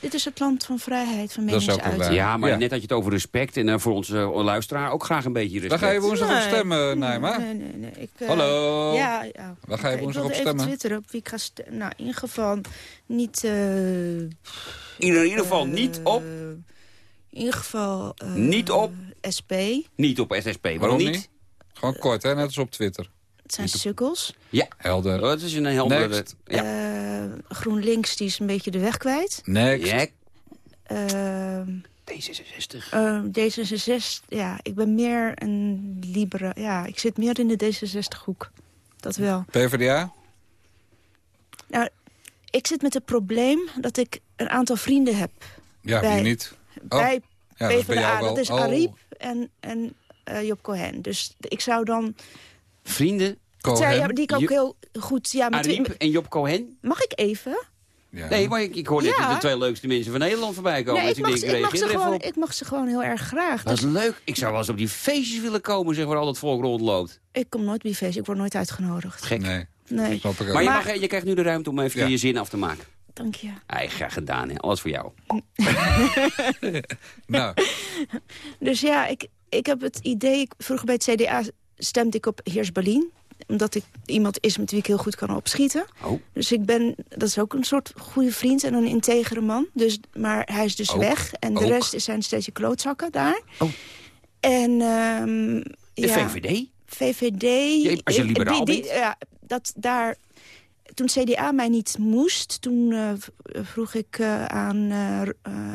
Dit is het land van vrijheid van meningsuiting. Ja, maar Ja. net had je het over respect. En eh, voor onze eh, luisteraar ook graag een beetje respect. Waar ga je woensdag op Nee. stemmen, Naima? Nee, nee, nee. Ik, eh, Hallo? Ja, ja. Waar ga je Oké, woensdag ik op wilde even stemmen? twitteren op wie ik ga stemmen. Nou, in ieder geval niet... eh, In ieder geval niet op, in ieder geval... eh, Niet op? SP. niet op SSP. Waarom, niet? Gewoon kort, hè? net als op Twitter. Het zijn sukkels. Ja, Helder. Oh, dat is een heldere... Next. Ja. Eh, GroenLinks die is een beetje de weg kwijt. Next. Ja, Ehm, D66. eh, D66, ja, ik ben meer een libera... Ja, ik zit meer in de D66-hoek. Dat wel. PvdA? Nou, ik zit met het probleem dat ik een aantal vrienden heb. Ja, bij, wie niet? Oh, Bij ja, dat is bij PvdA, dat is Oh. Ariep en, en eh, Job Cohen. Dus ik zou dan... Vrienden? Zij, ja, die ik ook heel goed... Ja, met, Ariep en Job Cohen? mag ik even? Ja. Nee, maar ik, ik hoor net Ja. de twee leukste mensen van Nederland voorbij komen. Nee, Dus ik mag, denk, ik, mag ze gewoon, op. ik mag ze gewoon heel erg graag. Dat Dus is leuk. Ik zou wel eens op die feestjes willen komen, zeg, waar al dat volk rondloopt. ik kom nooit bij feest, ik word nooit uitgenodigd. Gek. Nee, Nee. Maar, je, mag, je krijgt nu de ruimte om even Ja. je zin af te maken. Dank je. Graag gedaan, hè. Alles voor jou. Nou, Dus ja, ik, ik heb het idee... Ik, vroeger bij het CDA stemde ik op Heers Berlin. Omdat ik iemand is met wie ik heel goed kan opschieten. Oh. Dus ik ben... Dat is ook een soort goede vriend en een integere man. Dus, maar hij is dus Ook. weg. En de rest zijn steeds klootzakken daar. Oh. En... ehm, De ja, VVD? VVD... Je- als je liberaal die- die- bent? Ja, dat daar... Toen CDA mij niet moest, toen eh, v- vroeg ik eh, aan, eh, eh,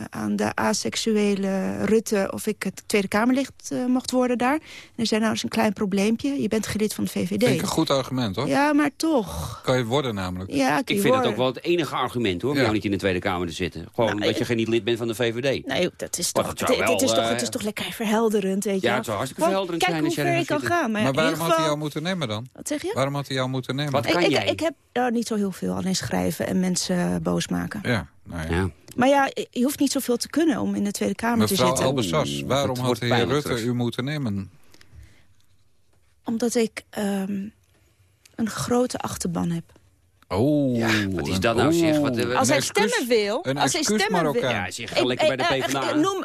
aan de aseksuele Rutte... of ik het Tweede Kamerlid eh, mocht worden daar. En hij zei, nou, dat is een klein probleempje. Je bent gelid van de VVD. vind ik een goed argument, hoor. Ja, maar toch. Kan je het worden namelijk. Ja, Ik vind dat ook wel het enige argument, hoor, om Ja. jou niet in de Tweede Kamer te zitten. Gewoon Nou, dat je geen niet lid bent van de VVD. Nee, dat is toch, het dit, dit is toch, eh, het is toch lekker verhelderend, weet je Ja, het zou hartstikke Gewoon verhelderend Kijk zijn als hoe jij ver er ik kan gaan. Maar, waarom had hij jou moeten nemen dan? Wat zeg je? Waarom had hij jou moeten nemen? Wat Ik, kan ik, jij? ik heb oh, niet zo heel veel, alleen schrijven en mensen eh, boos maken. Ja, nou ja. Ja. Maar ja, je hoeft niet zoveel te kunnen om in de Tweede Kamer te Mevrouw zitten. Albesas, waarom het had de heer Rutte u moeten nemen? Omdat ik ehm, een grote achterban heb. Oh, Ja, wat is dat nou, zeg? Wat, eh, Een Als hij excuus- stemmen wil... Een als hij excuus stemmen wil... Ja, zeg, ga lekker bij de eh, eh, PvdA. eh, noem...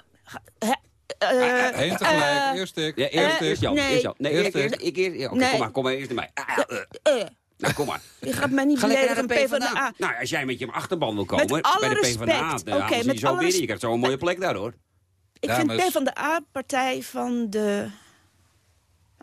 eh, eh, Eén tegelijk, eh, eerst ik. Ja, eerst, Eh, eerst Jan. nee. Eerst. Nee, Eerst ik eerst. ik. Ik eerst. Ja, Nee. kom maar, kom maar eerst naar mij. Nou, kom maar. Je gaat mij niet naar beledigen, de PvdA. PvdA. Nou, als jij met je achterban wil komen, Met alle bij de PvdA, respect. dan ze met je zo alle binnen. Je krijgt zo een mooie plek daar, hoor. Ik Dames. vind PvdA partij van de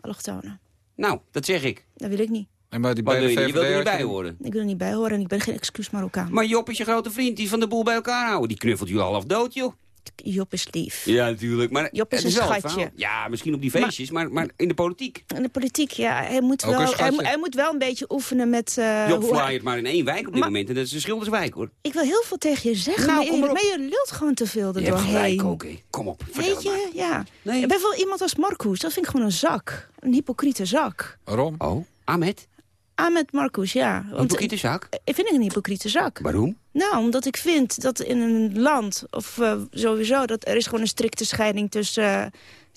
allochtonen. Nou, dat zeg ik. Dat wil ik niet. En bij die bij wil de je niet? Je wilt er niet bij horen. Ik wil er niet bij horen en ik ben geen excuus Marokkaan. Maar Job is je grote vriend, die van de boel bij elkaar houden. Die knuffelt je half dood, joh. Job is lief. Ja, natuurlijk. Maar Job is een wel schatje. Ja, misschien op die feestjes, maar, maar in de politiek. In de politiek, ja, hij moet, Ook een wel, hij, hij moet wel een beetje oefenen met... eh, Job hoe hij- flyert maar in één wijk op dit moment. En dat is een Schilderswijk, hoor. Ik wil heel veel tegen je zeggen, Nou, maar, kom je, maar op. maar je lult gewoon te veel Je hebt erdoorheen. gelijk ook, hè. Kom op, Weet je, ja. Ik ben wel iemand als Marcus, dat vind ik gewoon een zak. Een hypocriete zak. Waarom? Oh, Ahmed? Ahmed Marcus, ja. Want, hypocriete zak? Ik vind ik een hypocriete zak. Waarom? Nou, omdat ik vind dat in een land, of eh, sowieso, dat er is gewoon een strikte scheiding tussen, eh, Er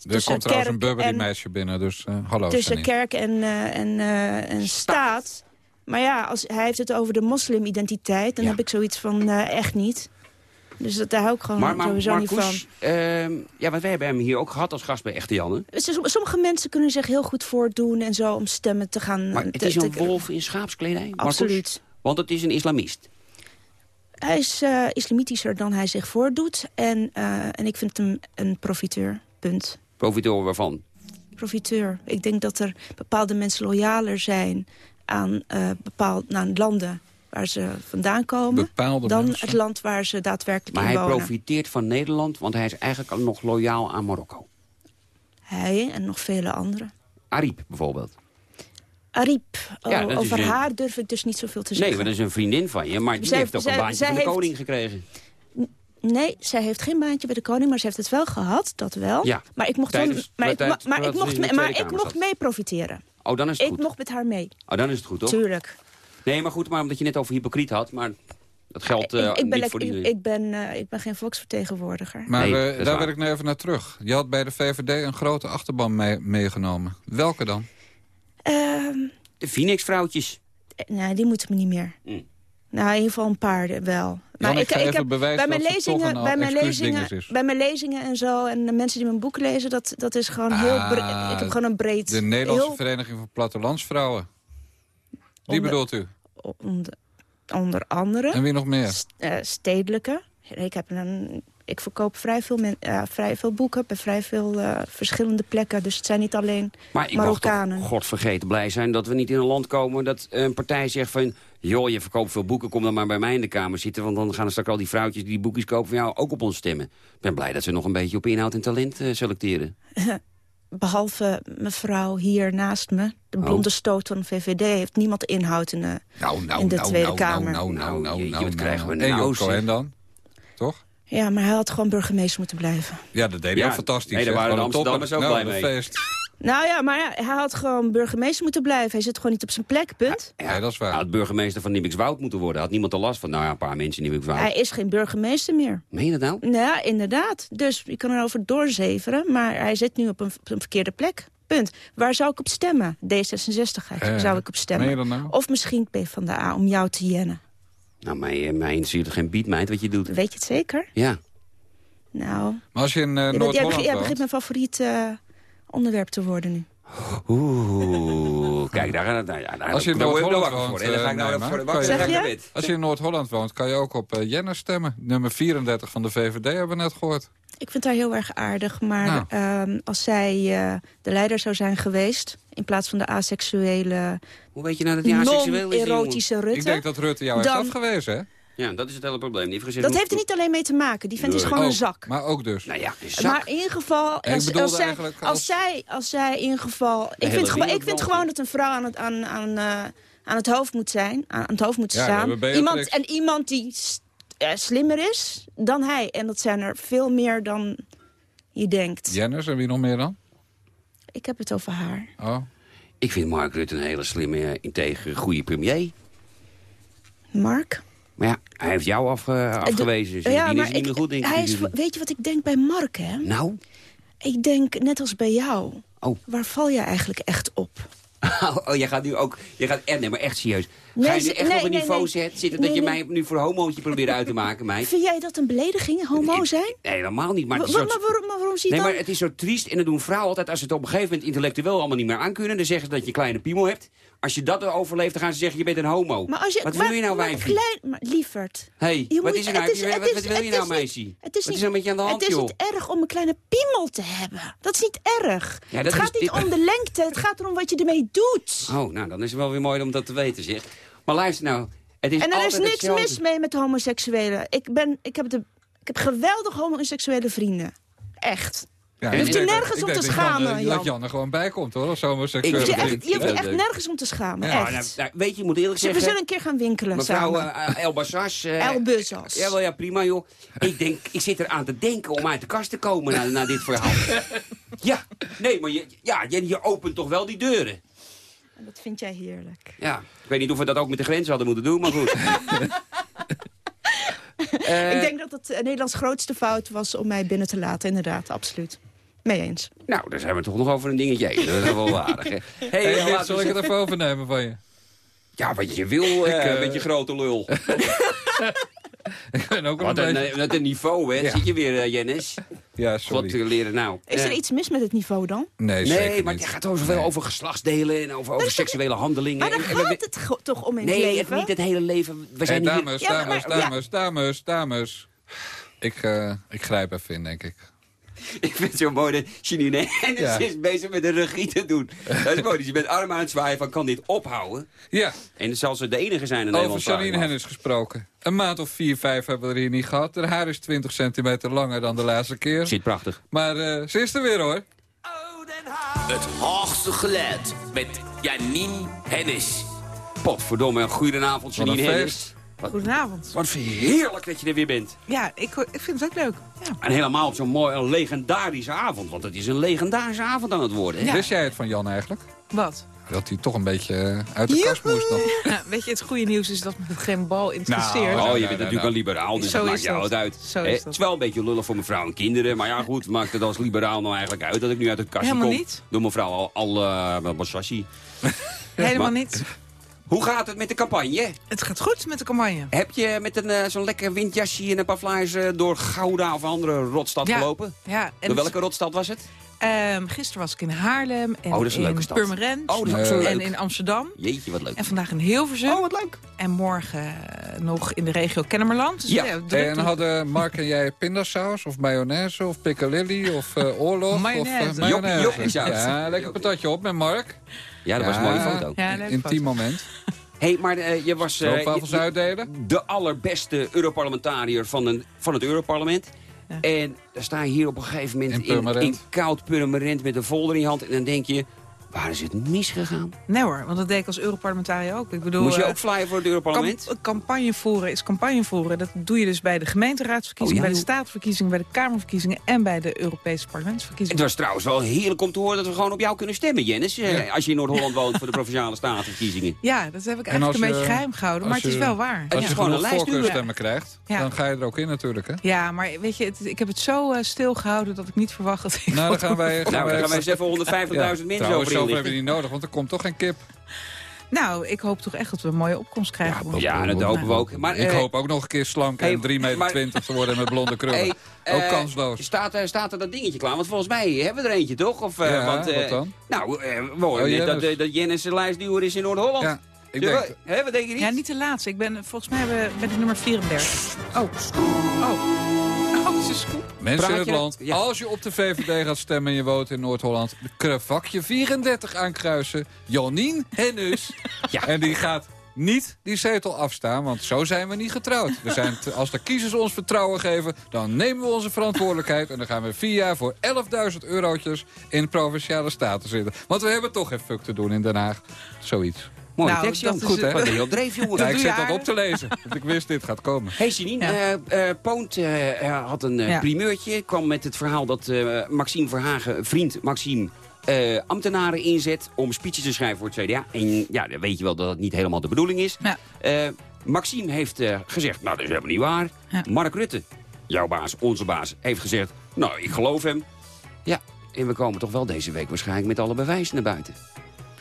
tussen komt trouwens een kerk Burberry en, meisje binnen, dus eh, hallo. tussen kerk en, eh, en, eh, en staat. Maar ja, als, hij heeft het over de moslimidentiteit, dan heb ik zoiets van eh, echt niet. Dus dat, daar hou ik gewoon Maar, maar sowieso niet van. Marcus, ehm, ja, want wij hebben hem hier ook gehad als gast bij Echte Janne. Dus Sommige mensen kunnen zich heel goed voordoen en zo om stemmen te gaan... Maar het te- is een te- wolf in schaapskledij, Marcus? Absoluut. Want het is een islamist. Hij is eh, islamitischer dan hij zich voordoet. En, eh, en ik vind hem een profiteur. Punt. Profiteur waarvan? Profiteur. Ik denk dat er bepaalde mensen loyaler zijn aan eh bepaalde aan landen waar ze vandaan komen... Bepaalde dan mensen? het land waar ze daadwerkelijk Maar in hij wonen. profiteert van Nederland, want hij is eigenlijk al nog loyaal aan Marokko. Hij en nog vele anderen. Ariep bijvoorbeeld. Ariep, Ja, oh, is over een- haar durf ik dus niet zoveel te Nee, zeggen. maar dat is een vriendin van je, maar die Zij- heeft ook zij- een baantje van de heeft- koning gekregen. Nee, zij heeft geen baantje bij de koning, maar ze heeft het wel gehad, dat wel. Ja, maar ik mocht, maar ik, maar ik mocht, maar ik mocht mee profiteren. Oh, dan is het Ik goed. mocht met haar mee. Oh, dan is het goed, toch? Tuurlijk. Nee, maar goed, maar omdat je net over hypocriet had, maar dat geldt eh, ik, ik, ben niet voor ik, iedereen. ik ben, eh, ik ben geen volksvertegenwoordiger. Maar Nee, eh, daar waar. wil ik nu even naar terug. Je had bij de VVD een grote achterban mee- meegenomen. Welke dan? Ehm, De Phoenix-vrouwtjes. nee, die moeten me niet meer. Mm. Nou, in ieder geval een paar eh, wel. Jan, ik ga even bewijzen bij mijn dat het toch lezingen, een bij mijn lezingen, bij mijn lezingen en zo en de mensen die mijn boek lezen, dat, dat is gewoon heel Ah, breed. Ik heb gewoon een breed. De Nederlandse heel- Vereniging van Plattelandsvrouwen. Die Onder- bedoelt u? onder, onder andere. En wie nog meer? st- eh, stedelijke. Ik, heb een, ik verkoop vrij veel, men, eh, vrij veel boeken bij vrij veel eh, verschillende plekken. Dus het zijn niet alleen Maar ik mag Marokkanen. toch godvergeten blij zijn dat we niet in een land komen... dat een partij zegt van... joh, je verkoopt veel boeken, kom dan maar bij mij in de kamer zitten... want dan gaan er straks al die vrouwtjes die die boekjes kopen van jou ook op ons stemmen. Ik ben blij dat ze nog een beetje op inhoud en talent eh, selecteren. Behalve mevrouw hier naast me, de Oh. blonde stoot van de VVD... heeft niemand inhoud in de, Nou, nou, in de nou, Tweede nou, Kamer. Nou, nou, nou, jeetje, nou, wat nou. krijgen we En nou, Job zeg. Cohen dan? Toch? Ja, maar hij had gewoon burgemeester moeten blijven. Ja, dat deed hij Ja, ook fantastisch. nee, daar waren de Amsterdammers ook Nou, blij mee. Feest. Nou ja, maar ja, hij had gewoon burgemeester moeten blijven. Hij zit gewoon niet op zijn plek, punt. Ja, dat is waar. Hij had burgemeester van Nimmikswoud moeten worden. Had niemand er last van? Nou ja, een paar mensen in Nimmikswoud. Hij is geen burgemeester meer. Meen je dat nou? Nou ja, inderdaad. Dus je kan erover doorzeveren, maar hij zit nu op een, op een verkeerde plek. Punt. Waar zou ik op stemmen? D66 Eh, zou ik op stemmen. meen je dat nou? Of misschien P van de A om jou te jennen. Nou, mij, eh, mij interesseert het geen beatmeid wat je doet. Weet je het zeker? Ja. Nou, Maar als je in uh, jij, begint- Noord-Holland jij woont... begint mijn favoriet eh, onderwerp te worden nu. Oeh, kijk, daar, daar, daar, daar, Als je in daar word ik Noord-Holland wakker voor. woont, En dan ga ik eh, nou voor de je-. Als je in Noord-Holland woont, kan je ook op uh, Jenner stemmen. Nummer 34 van de VVD hebben we net gehoord. Ik vind haar heel erg aardig, maar Nou. ehm, als zij eh, de leider zou zijn geweest... in plaats van de asexuele, Hoe weet je nou dat hij asexueel is, die non-erotische Rutte... Ik denk dat Rutte jou dan- heeft afgewezen, hè? Ja, dat is het hele probleem. Die heeft gezegd, Dat heeft er niet alleen mee te maken. Die vent is Nee. gewoon een Ook, zak. Maar ook dus. Nou ja, een zak. Maar in ieder geval, Ik als, bedoelde als, zij, eigenlijk als, als- zij, als zij in ieder geval... Ik vind, gewoon, ik vind gewoon dat een vrouw aan het, aan, aan, eh, aan het hoofd moet zijn. Aan, aan het hoofd moet Ja, we staan. hebben Beatrix. Iemand, en iemand die s- eh, slimmer is dan hij. En dat zijn er veel meer dan je denkt. Jenners en wie nog meer dan? Ik heb het over haar. Oh. Ik vind Mark Rutte een hele slimme, integere, goede premier. Mark? Maar ja, hij heeft jou afge- afgewezen. Dus ja, die maar is niet meer ik- goed, denk ik. hij is. Weet je wat ik denk bij Mark, hè? Nou? Ik denk, net als bij jou... Oh. Waar val je eigenlijk echt op? Oh, jij gaat nu ook... Jij gaat, eh, nee, maar echt serieus. Nee, Ga je nu echt nee, op een niveau zet- zitten dat je mij nu voor homootje probeert uit te maken, meid? Vind jij dat een belediging, homo zijn? Nee, helemaal niet. Maar, het is Wa- zo- maar waarom, maar waarom zie je Nee, dan... maar het is zo triest. En dat doen vrouwen altijd als ze het op een gegeven moment intellectueel allemaal niet meer aankunnen. Dan zeggen ze dat je een kleine piemel hebt. Als je dat overleeft, dan gaan ze zeggen je bent een homo. Maar als je, wat wil je nou, maar wijfie? Klein, maar lieverd. hey, Je wat moet- is er nou? is- Wat- is- wil je nou, is meisje? Het is wat niet, is er met je aan de hand, Het is joh? niet erg om een kleine piemel te hebben. Dat is niet erg. Ja, het gaat niet om de lengte, het gaat erom wat je ermee doet. Oh, nou, dan is het wel weer mooi om dat te weten, zeg. Maar luister nou, het is en er is niks hetzelfde. mis mee met homoseksuelen. Ik, ben, ik heb de Ik heb geweldige homoseksuele vrienden. Echt. Ja, je hoeft je nergens om te schamen, eh, Jan. Dat Jan er gewoon bij komt, hoor, als Je hoeft je, echt, vriend. je hoeft je echt Ja, nergens om te schamen. Echt. nou, nou, weet je, je moet eerlijk Dus we zeggen... zullen een keer gaan winkelen Mevrouw samen. eh, Bassas. eh, Bassas. Ja, wel, ja, prima, joh. Ik denk, ik zit eraan te denken om uit de kast te komen na, na dit verhaal. ja, nee, maar je, ja, je, je opent toch wel die deuren. En dat vind jij heerlijk. Ja, ik weet niet of we dat ook met de grens hadden moeten doen, maar goed. Eh, ik denk dat het eh, Nederlands grootste fout was om mij binnen te laten. Inderdaad, absoluut. Mee eens. Nou, daar zijn we toch nog over een dingetje heen. Dat is wel aardig, hè. Hey, zal ik het even overnemen van je? Ja, wat je wil, eh, Ik, eh, met je grote lul. Ik ben ook Wat een beetje... wat een niveau, hè. Ja. Zit je weer, eh, Jennis. Ja, Wat sorry. te leren nou. Is er iets mis met het niveau dan? Nee, Nee, zeker maar niet. het gaat over zoveel over geslachtsdelen en over, over seksuele handelingen. Maar daar En- en we- gaat het toch om in het Nee, het, leven? niet het hele leven. We Hey, zijn niet... dames, Ja, maar- dames, dames, dames, dames. Ik, eh, ik grijp even in, denk ik. Ik vind het zo mooi dat Janine Hennis Ja. is bezig met de regie te doen. Dat is mooi, dus je bent arm aan het zwaaien van kan dit ophouden? Ja, En dan zal ze de enige zijn in over Nederland. Janine me af. Hennis gesproken. Een maand of vier, vijf hebben we er hier niet gehad. Haar haar is 20 centimeter langer dan de laatste keer. Zit prachtig. Maar eh, ze is er weer, hoor. Het hoogste geluid met Janine Hennis. Potverdomme, goedenavond Janine Hennis. Goedenavond. Wat heerlijk dat je er weer bent. Ja, ik, ik vind het ook leuk. Ja. En helemaal op zo'n mooi, een legendarische avond. Want het is een legendarische avond aan het worden. Ja. Wist jij het van Jan eigenlijk? Wat? Dat hij toch een beetje eh, uit de kast moest nog. Ja, weet je, het goede nieuws is dat me het geen bal interesseert. Nou, Oh, je nou, bent nou, natuurlijk nou. een liberaal, dus Zo dat maakt jou het uit. Zo is Het dat. is wel een beetje lullig voor mevrouw en kinderen. Maar ja, goed, maakt het als liberaal nou eigenlijk uit dat ik nu uit het kastje Helemaal kom? niet. Door mevrouw al, al uh, Bassassi. Helemaal Maar- niet. Hoe gaat het met de campagne? Het gaat goed met de campagne. Heb je met een, eh, zo'n lekker windjasje en een paar flyers eh, door Gouda of een andere rotstad Ja. gelopen? Ja, en Door welke rotstad was het? Ehm, gisteren was ik in Haarlem en Oh, dat is een in leuke stad. Purmerend Oh, dat is ook zo en leuk. in Amsterdam. Jeetje, wat leuk. En vandaag in Hilversum. Oh, wat leuk. En morgen eh, nog in de regio Kennemerland. Dus Ja. en hadden Mark en jij pindasaus of mayonaise of piccalilli of eh, oorlog? Mayonaise. Of, Joppie- joppiesaus. Ja, lekker patatje op met Mark. Ja, dat was een mooie foto. Ja, leuk Intiem moment. hey, maar eh, je was eh, Stroopwafels je- uitdelen. de allerbeste Europarlementariër van, een, van het Europarlement. Ja. En dan sta je hier op een gegeven moment In in, koud Purmerend met een folder in je hand. En dan denk je, waar is het misgegaan? Nee hoor, want dat deed ik als Europarlementariër ook. Ik bedoel, Moest je eh, ook flyen voor het Europarlement? Cam- campagne voeren is campagne voeren. Dat doe je dus bij de gemeenteraadsverkiezingen, Oh, ja, bij de statenverkiezingen, bij de Kamerverkiezingen en bij de Europese Het parlementsverkiezingen. was trouwens wel heerlijk om te horen dat we gewoon op jou kunnen stemmen, Jennis. eh, Als je in Noord-Holland woont voor de Provinciale Statenverkiezingen. Ja, dat heb ik En eigenlijk een je- beetje geheim gehouden, maar het is wel waar. Het Als je gewoon gewoon een lijst voorkeurstemmen krijgt, Ja. dan ga je er ook in natuurlijk. Hè? Ja, maar weet je, het- ik heb het zo eh, stilgehouden dat ik niet verwacht dat ik... Nou, dan gaan wij... Nou, dan gaan wij eens even 150.000 mensen over zoveel hebben we niet nodig, want er komt toch geen kip. Nou, ik hoop toch echt dat we een mooie opkomst krijgen. Ja, dat hopen we ook. Maar, ik eh, hoop ook nog een keer slank hey, en 3,20 meter maar- 20 te worden met blonde krullen. Hey, ook eh, kansloos. Staat, er- staat er dat dingetje klaar? Want volgens mij hebben we er eentje, toch? Of, eh, Ja, want, eh, wat dan? Nou, we horen Oh, dat, Jennis. dat Jennis de lijstduwer is in Noord-Holland. Ja, ik Dus, denk... hè, wat denk je niet? Ja, niet de laatste. Ik ben, volgens mij ben ben ik nummer 34. Oh, oh. Scoop. Mensen in het land, ja. als je op de VVD gaat stemmen en je woont in Noord-Holland... vakje 34 aankruisen, Janine Hennus. Ja. En die gaat niet die zetel afstaan, want zo zijn we niet getrouwd. We zijn te- als de kiezers ons vertrouwen geven, dan nemen we onze verantwoordelijkheid... en dan gaan we vier jaar voor 11.000 eurotjes in provinciale staten zitten. Want we hebben toch geen fuck te doen in Den Haag. Zoiets. Mooie Nou, tekst, dat Jan. is, Goed, eh, hè? Je op dreef, jongen? Ja, ik zit dat op te lezen, want ik wist dit gaat komen. Hey Janine, Ja. eh, eh, Poont eh, had een eh, primeurtje. Kwam met het verhaal dat eh, Maxime Verhagen, vriend Maxime... eh, ambtenaren inzet om speeches te schrijven voor het CDA. En ja, dan weet je wel dat het niet helemaal de bedoeling is. Ja. Eh, Maxime heeft eh, gezegd, nou dat is helemaal niet waar. Ja. Mark Rutte, jouw baas, onze baas, heeft gezegd... nou, ik geloof hem. Ja, en we komen toch wel deze week waarschijnlijk met alle bewijzen naar buiten.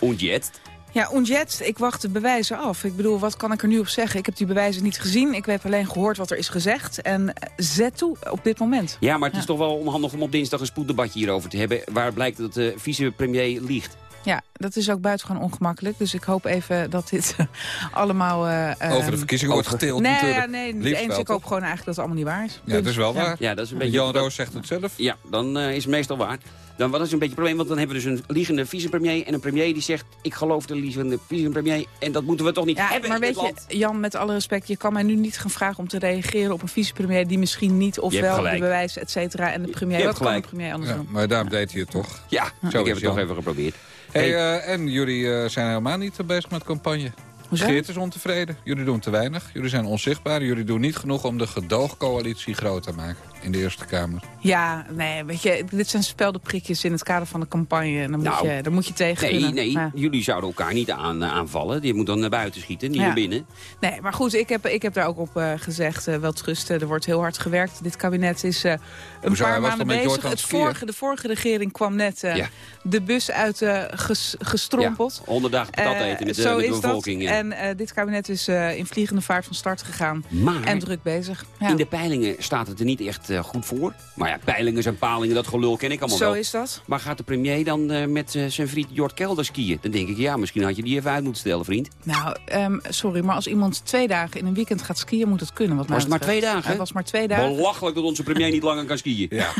En jetzt? Ja, onjet, ik wacht de bewijzen af. Ik bedoel, wat kan ik er nu op zeggen? Ik heb die bewijzen niet gezien. Ik heb alleen gehoord wat er is gezegd. En eh, zet toe op dit moment. Ja, maar het is toch wel onhandig om op dinsdag een spoeddebatje hierover te hebben... waar blijkt dat de vicepremier liegt. Ja, dat is ook buitengewoon ongemakkelijk. Dus ik hoop even dat dit allemaal... eh, Over de ehm, verkiezingen wordt geteeld Nee, natuurlijk. ja, nee niet Liefst eens. wel, Ik hoop gewoon eigenlijk dat het allemaal niet waar is. Ja, dat is wel Ja. waar. Ja, dat is een beetje... Jan Roos zegt het zelf. Ja, dan eh, is het meestal waar. Dan, wat is een beetje het probleem? Want dan hebben we dus een liegende vicepremier... en een premier die zegt, ik geloof de liegende vicepremier... en dat moeten we toch niet Ja, hebben maar in dit weet je, land. Jan, met alle respect, je kan mij nu niet gaan vragen om te reageren op een vicepremier die misschien niet of wel de bewijzen, et cetera, en de premier. Wat kan de gelijk. premier anders Ja, doen? maar daarom deed hij het toch. Ja, Zo ik heb het toch even geprobeerd. Hey, eh, en jullie eh, zijn helemaal niet eh, bezig met campagne. Hoezo? Geert is ontevreden. Jullie doen te weinig. Jullie zijn onzichtbaar. Jullie doen niet genoeg om de gedoogcoalitie groot te maken in de Eerste Kamer. Ja, nee, weet je, dit zijn speldenprikjes in het kader van de campagne. En dan, Nou, moet, je, dan moet je tegen Nee, kunnen. nee, Ja. jullie zouden elkaar niet aan, eh, aanvallen. Die moet dan naar buiten schieten, niet Ja. naar binnen. Nee, maar goed, ik heb, ik heb daar ook op eh, gezegd, eh, wel trusten. Er wordt heel hard gewerkt. Dit kabinet is eh, een Hoezo, paar was maanden bezig. Het vorige, de vorige regering kwam net eh, Ja. de bus uit eh, ges- gestrompeld. Ja, honderd dagen patat eten met de, zo met de is bevolking. dat. ja. En eh, dit kabinet is eh, in vliegende vaart van start gegaan. Maar- En druk bezig. Ja. In de peilingen staat het er niet echt eh, goed voor. Maar ja, peilingen zijn palingen, dat gelul ken ik allemaal Zo wel. is dat. Maar gaat de premier dan eh, met eh, zijn vriend Jort Kelder skiën? Dan denk ik, ja, misschien had je die even uit moeten stellen, vriend. Nou, ehm, sorry, maar als iemand twee dagen in een weekend gaat skiën, moet het kunnen. Wat Was het maar twee dagen? Het was maar twee dagen. Belachelijk dat onze premier niet langer kan skiën. Ja.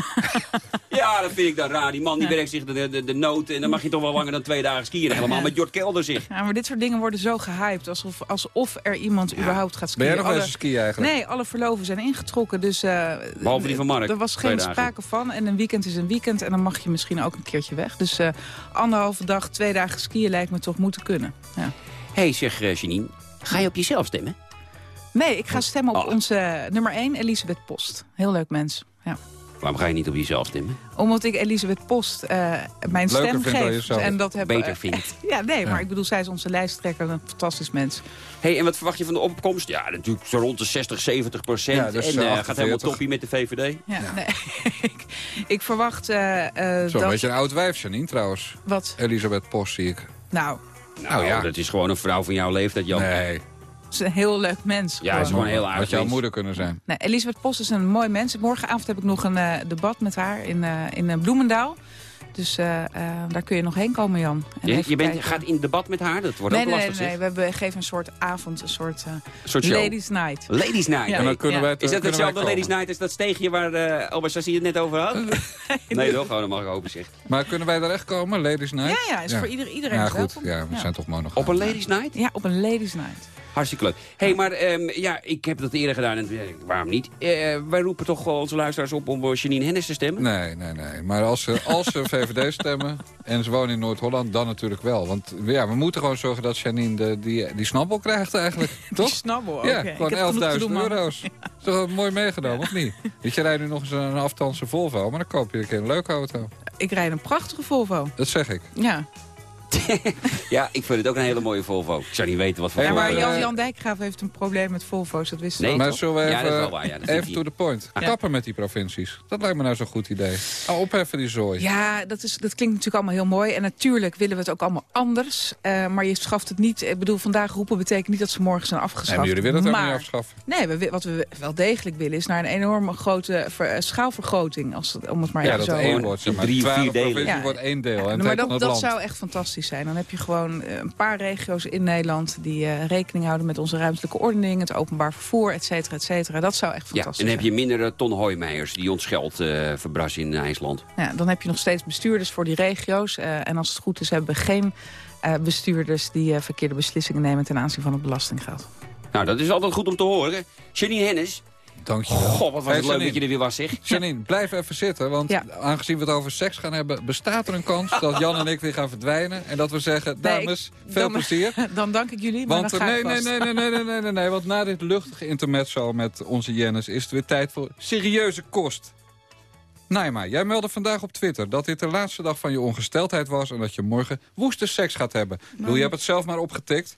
Ja, dat vind ik dan raar. Die man die werkt zich de, de, de nood en dan mag je toch wel langer dan twee dagen skiën. Helemaal met Jort Kelder zich. Ja, maar dit soort dingen worden zo gehyped. Alsof, alsof er iemand überhaupt gaat skiën. Ben jij nog eens skiën eigenlijk? Nee, alle verloven zijn ingetrokken. Dus, eh, Behalve die van Mark, Er was geen sprake van. En een weekend is een weekend. En dan mag je misschien ook een keertje weg. Dus eh, anderhalve dag, twee dagen skiën lijkt me toch moeten kunnen. Ja. Hé, hey, zeg eh, Janine, ga je op jezelf stemmen? Nee, ik ga stemmen op Oh. onze nummer 1, Elisabeth Post. Heel leuk mens. Ja. Waarom ga je niet op jezelf stemmen? Omdat ik Elisabeth Post eh, mijn Leuker stem geef. En dat heb, Beter vindt. Ja, nee, maar Ja. ik bedoel, zij is onze lijsttrekker. Een fantastisch mens. hey, en wat verwacht je van de opkomst? Ja, natuurlijk zo rond de 60, 70 procent. Ja, dus, en eh, gaat helemaal 48. toppie met de VVD. Ja, Nee. ik, ik verwacht eh, eh, Zo'n dat... beetje een oud wijf, Janine, trouwens. Wat? Elisabeth Post, zie ik. Nou, Nou ja. dat is gewoon een vrouw van jouw leeftijd, Jan. Nee, is een heel leuk mens. Ja, is gewoon heel had aardig jouw mens. moeder kunnen zijn. Nee, Elisabeth Post is een mooi mens. Morgenavond heb ik nog een eh, debat met haar in, eh, in eh, Bloemendaal. Dus eh, eh, daar kun je nog heen komen, Jan. Je, je bent, gaat in debat met haar? Dat wordt Nee, ook nee, lastig, nee, zeg. we hebben, geven een soort avond, een soort, eh, soort show. ladies night. Ladies Night. Ja. En dan kunnen Ja. wij het, Is dat hetzelfde Ladies. Night als dat steegje waar uh, Albert Sassi het net over had? nee toch? Oh, dat mag ik hopen zeg. Maar kunnen wij daar echt komen, Ladies Night? Ja, ja, is voor ieder, iedereen Ja, goed. welkom. Ja, we Ja. zijn toch monogaam. Op een Ladies Night? Ja, op een ladies night. Hartstikke leuk. Hé, hey, maar ehm, ja, ik heb dat eerder gedaan en eh, waarom niet? Eh, wij roepen toch onze luisteraars op om voor Janine Hennis te stemmen? Nee, nee, nee. Maar als ze, als ze VVD stemmen en ze wonen in Noord-Holland, dan natuurlijk wel. Want ja, we moeten gewoon zorgen dat Janine de, die, die snabbel krijgt eigenlijk. Toch? Die snabbel ook. Ja, hè. Ik gewoon heb genoeg te 11.000 doen, man. euro's. Is toch wel mooi meegenomen, of niet? Weet je, rijdt nu nog eens een afstandse Volvo, maar dan koop je een keer een leuke auto. Ik rijd een prachtige Volvo. Dat zeg ik. Ja, Ja, ik vind het ook een hele mooie Volvo. Ik zou niet weten wat voor Hey, ja Volvo. maar maar, Jan, Jan Dijkgraaf heeft een probleem met Volvo's, dat wist je Nee, maar zullen we Ja, even, dat is wel waar, ja, dat vind even to the point. Ja. Kappen met die provincies. Dat lijkt me nou zo'n goed idee. Hou opheffen die zooi. Ja, dat, is, dat klinkt natuurlijk allemaal heel mooi. En natuurlijk willen we het ook allemaal anders. Eh, maar je schaft het niet. Ik bedoel, vandaag roepen betekent niet dat ze morgen zijn afgeschaft. Nee, maar jullie willen het ook Maar- niet afschaffen. Nee, we, wat we wel degelijk willen is naar een enorme grote ver- eh, schaalvergroting. Als, het- om het maar Ja, even dat zo... één wordt, zeg maar. drie of vier 12 delen. wordt één deel. Ja, en het maar dat, dat zou echt fantastisch zijn. Dan heb je gewoon eh, een paar regio's in Nederland... die eh, rekening houden met onze ruimtelijke ordening... het openbaar vervoer, et cetera, et cetera. Dat zou echt Ja, fantastisch en dan heb zijn. je minder eh, Ton Hoijmeijers die ons geld eh verbrassen in IJsland. Ja, dan heb je nog steeds bestuurders voor die regio's. en als het goed is hebben we geen bestuurders... die verkeerde beslissingen nemen ten aanzien van het belastinggeld. Nou, dat is altijd goed om te horen. Janine Hennis. Dankjewel. God, wat was Hey, het leuk Janine. dat je er weer was, zeg. Janine, blijf even zitten. Want Ja. aangezien we het over seks gaan hebben... bestaat er een kans dat Jan en ik weer gaan verdwijnen. En dat we zeggen, Nee, dames, ik- veel dan- plezier. Dan dank ik jullie, maar Want dan ga nee, ik nee, nee, nee, nee, nee, nee, nee, nee. Want na dit luchtige intermezzo met onze Jennis... is het weer tijd voor serieuze kost. Naima, jij meldde vandaag op Twitter dat dit de laatste dag van je ongesteldheid was... en dat je morgen woeste seks gaat hebben. Ik bedoel, je hebt het zelf maar opgetikt.